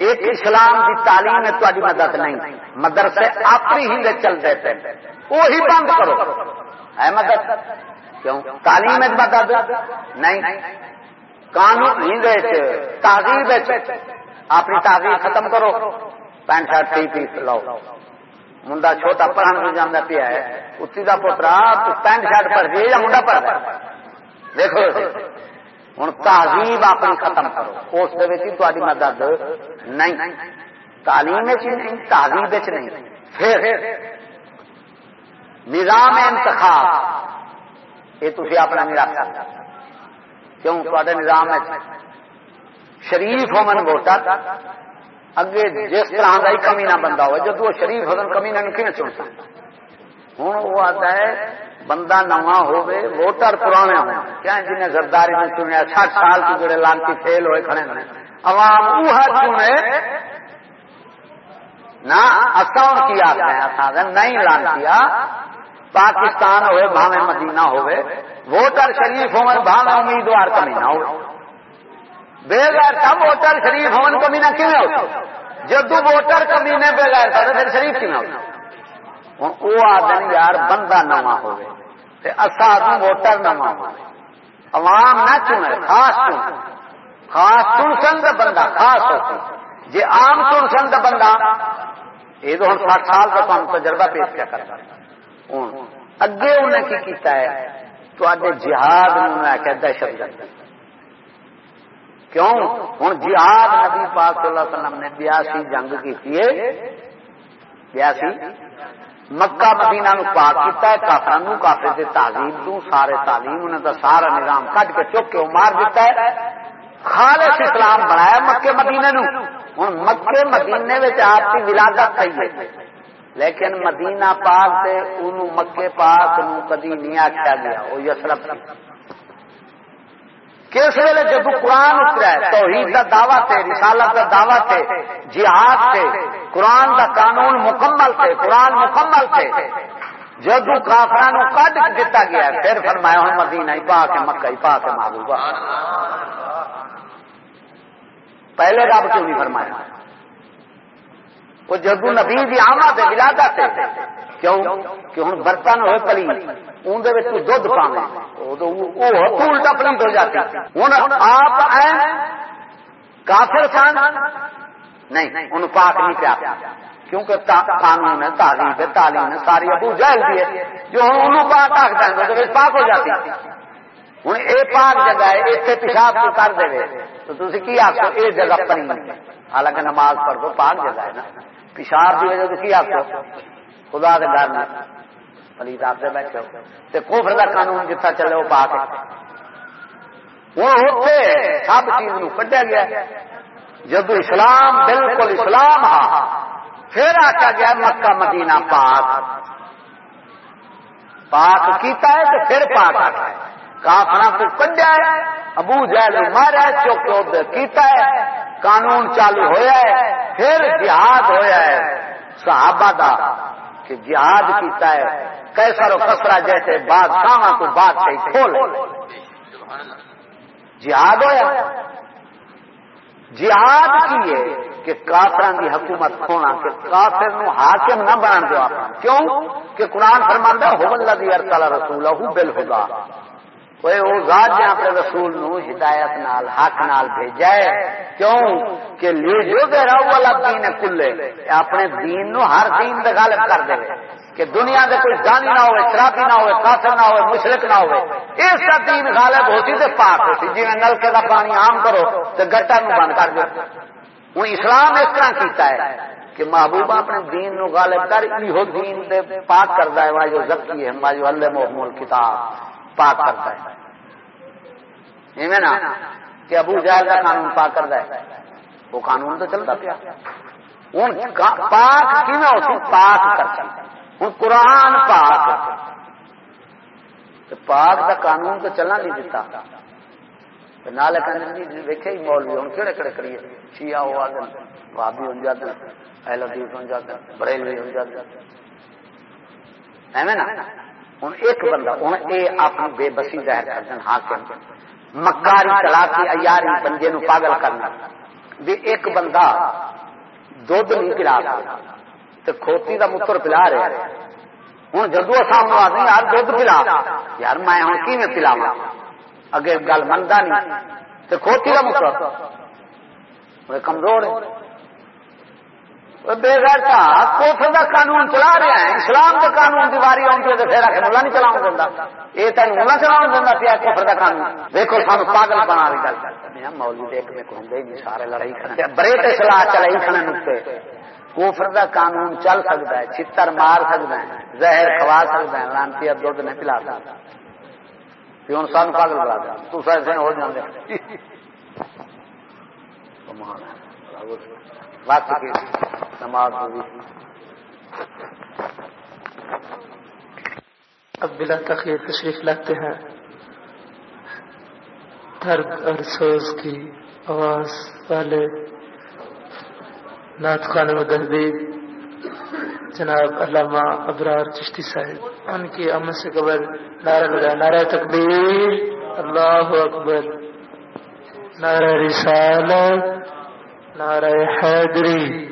ایک اسلام کی تعلیم میں تاری مدد نہیں۔ مدرسے اپنی ہی چلتے تھے وہی بند کرو۔ ہے مدد؟ کیوں؟ تعلیم مدد۔ نہیں۔ قانون ہند تہذیب اپنی تہذیب ختم کرو۔ پینٹ شرٹ تھی پیس لو منڈا چھوٹا پڑھن بھی جانا پیا ہے۔ اسی کا پوترا پینٹ شرٹ پڑھ گئی جی یا منڈا پڑھ دیکھو۔ ہوں تہذیب اپنی ختم کرو۔ اس تاری مدد نہیں۔ تعلیم نہیں، تہذیب نہیں۔ پھر نظام انتخاب، یہ تھی اپنا نہیں رکھ سکتا کیوں؟ تے نظام شریف ہومن ووٹر اگے جس طرح کا ہی کمی نہ بندہ ہو جب وہ شریف ہوگن کمی نہ کیوں چن سکتا؟ ہوں وہ آتا ہے بندہ نواں ہوے ووٹر پرانے ہو کیا جنہیں زرداری نے چنیا؟ سٹ سال کے جڑے لانتی فیل ہوئے کھڑے ہیں۔ عوام وہ چنے۔ نہ اصل کی آتے ہیں نہیں پاکستان ہوئے بھاوے مدینہ ہوئے۔ ووٹر شریف ہو بھاوے امیدوار کمی نہ ہو بےغیر تب ووٹر شریف ہون کمی نہ کیوں ہو جب ووٹر کمی نے بےغیر تھا پھر شریف کیوں ہوتا ہو وہ آدمی یار بندہ نواں ہوئے اصا ووٹر نواں ہو عوام نہ چنے خاص چن خاص چن سن بندہ خاص ہوتی جی عام چن سن بندہ یہ تو ہوں سات سال کا کام تجربہ پیش کیا کرتا ہوں اگے انہیں کی کیتا ہے تو جہاد میں آخیا دہشت گرد کیوں ہوں جہاد نبی پاک صلی اللہ علیہ وسلم نے بیاسی جنگ کی بیاسی مکہ مدینہ نو پاک کیتا ہے کافر نو کافر دے تعلیم تو، سارے تعلیم انہوں دا سارا نظام کٹ کے چک کے مار دیتا ہے۔ خالص اسلام بنایا مکے مدینے نو۔ ہوں مکے مدینے آپ کی ولادت پی ہے۔ لیکن مدینہ پاک سے انہوں مکے پاک نو کدی نہیں آخیا گیا وہ یسرف کس ویلے جب قرآن اترا ہے؟ توحید کا دعوی تھے رسالت کا دعوی تھے جہاد تھے قرآن کا قانون مکمل تھے قرآن مکمل تھے جدو کافران کٹ دیتا گیا، پھر فرمایا ہوں، مدینہ ہی پا کے مکہ ہی پا کے محبوبہ۔ پہلے رب کیوں نہیں فرمایا؟ وہ جدو نبی بھی آمد ہے ولادہ سے کیوں؟ کہ ہوں برتن ہوئے پلی اندر دھد پانا الٹا پلیت ہو جاتی۔ ہوں آپ کافر سن؟ نہیں ان پاک نہیں پیا۔ کیونکہ قانون ہے تعلیم ہے تعلیم ہے، ساری ابو جہل بھی ہے۔ جو ہوں انہوں پاک آخ دیں گے تو پاک ہو جاتی۔ ہوں یہ پاک جگہ ہے اتنے پیشاب کو کر دے تو تھی کی آخو یہ جگہ پری حالانکہ نماز پڑھ دو، پاک جگہ ہے نا۔ پیشاب کی وجہ تو کی آخو خدا کے گھر میں پلیت آپ سے بیٹھے ہو۔ کوفر کا قانون جتنا چلے وہ پاک ہوں ہوتے سب چیز کڈیا گیا۔ جب اسلام بالکل اسلام ہاں پھر آتا گیا مکہ مدینہ پاک۔ پاک کیتا ہے تو پھر پاک آتا ہے۔ کافر کو کڈیا ہے، ابو جہل مارا چوک کیتا ہے۔ قانون چالو ہویا ہے، پھر جہاد ہویا ہے۔ صحابہ دا کہ جہاد کیتا ہے کیسا و کسرا جیسے بادشاہ کو بات کھول جہاد ہوا جہاد کیے کہ کافران کی حکومت کھونا کہ کافر نو حاکم نہ بنا دو آپ کیوں؟ کہ قرآن فرماندہ ہو اللہ دی ارسالہ رسول بل ہوگا وہ ذات جہاں اپنے رسول نو ہدایت نال حق نال بھیجا ہے کیوں کہ لے جو دے رہا والا دین کلے اپنے دین نو ہر دین دے غالب کر دے کہ دنیا دے کوئی جانی نہ ہوئے شرابی نہ ہوئے کافر نہ ہوئے مشرق نہ ہوئے اس کا دین غالب ہوتی تے پاک ہوتی جی میں نلکے کا پانی عام کرو تو گٹا نو بند کر دو ہوں اسلام اس طرح کیتا ہے کہ محبوبہ اپنے دین نو غالب کر یہ دین دے پاک کرتا ہے واجو زکی ہے واجو اللہ محمول کتاب پاک کرتا ہے۔ نا کہ ابو جہل کا قانون پاک کرتا ہے۔ وہ قانون تو چلتا پیا۔ ہوں پاک کی ہوتی پاک کرتا ہوں قرآن پاک پاک کا قانون تو چلنا نہیں دیتا۔ نال جی مولوی، ہوں کہڑے کہڑے کریے؟ شیعہ ہو آدم بھابی ہو جاتے اہل حدیث ہو جاتے بریلوی ہو جاتے ایویں نا؟ ہوں ایک بندہ ہوں یہ اپنی بے بسی ظاہر کر دیں ہاں حاکم مکاری چلا کے ایاری بندے نو پاگل کرنا۔ بھی ایک بندہ دھد نہیں پلا تو کھوتی کا متر پلا رہا ہوں جدو سامنے آدمی یار دھد پلا۔ یار میں ہوں کی میں پلاوا اگے گل منتا نہیں۔ تو کھوتی کا متر کمزور ہاں۔ بے گھرتا کوفر کا قانون چلا رہا ہے۔ اسلام کا قانون دیواری آؤں تو پھر آخر ملا نہیں چلاؤ دینا یہ تین ملا چلاؤ دینا پیا کوفر کا قانون۔ دیکھو سانو پاگل بنا رہی گل۔ مولوی دیکھ میں ہوں سارے لڑائی کھڑے بریٹ سلاح چلائی کھڑے نقطے کوفر کا قانون چل سکتا ہے چتر مار سکتا ہے زہر کھوا سکتا ہے لانتی دھد نہیں پلا سکتا ہوں سان پاگل بلا دیا۔ تو ایسے ہو جانے (laughs) وقت کی نماز اب بلا تخیر تشریف لاتے ہیں۔ درد اور سوز کی آواز والے نعت خان مدہدید جناب علامہ ابرار چشتی صاحب، ان کی امن سے قبل نعرہ لگا نعرہ تکبیر۔ اللہ اکبر۔ نعرہ رسالت۔ نعرہ حیدری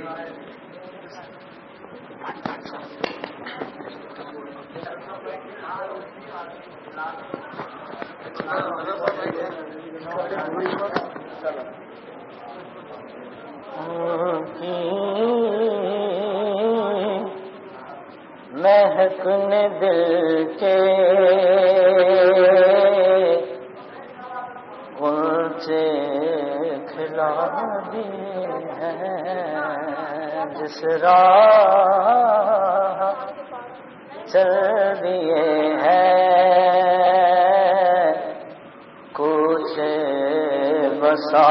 محکن دل کے اونچے کھلا دی جس راہ چل دیے ہیں کچھ بسا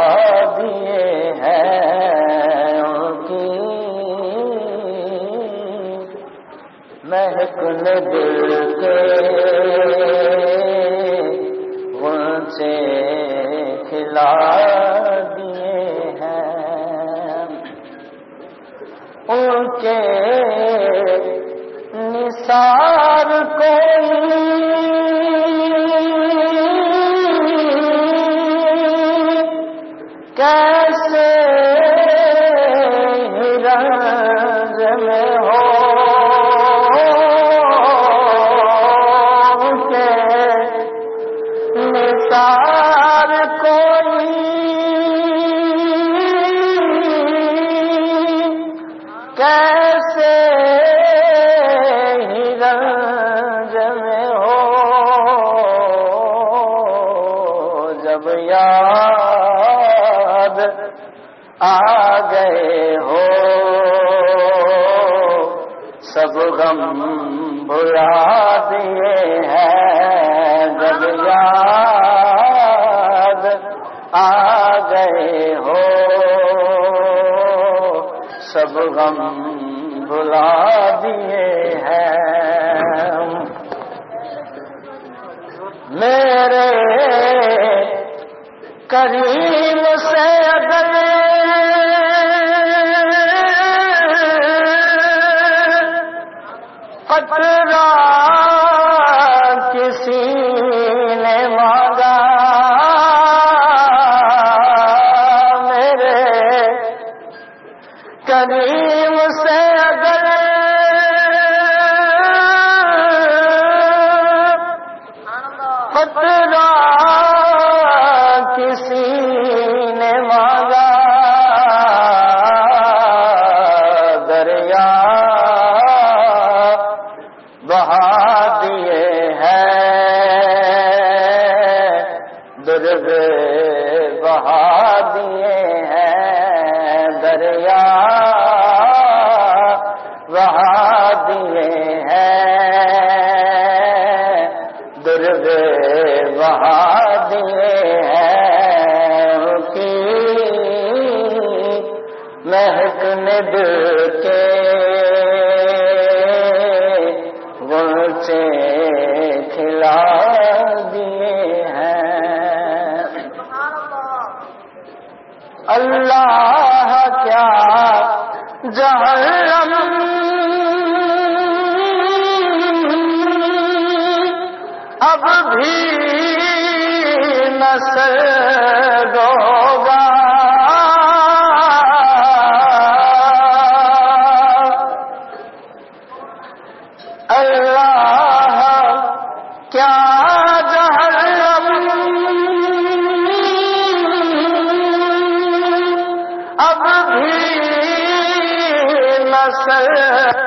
دیے ہیں ان کی محکن دل کے اونچے کھلا دیے ہیں۔ ان کے نثار کوئی کیسے غم بلا دیے ہیں۔ جب یاد آ گئے ہو، سب غم بلا دیے ہیں۔ میرے کریم نسل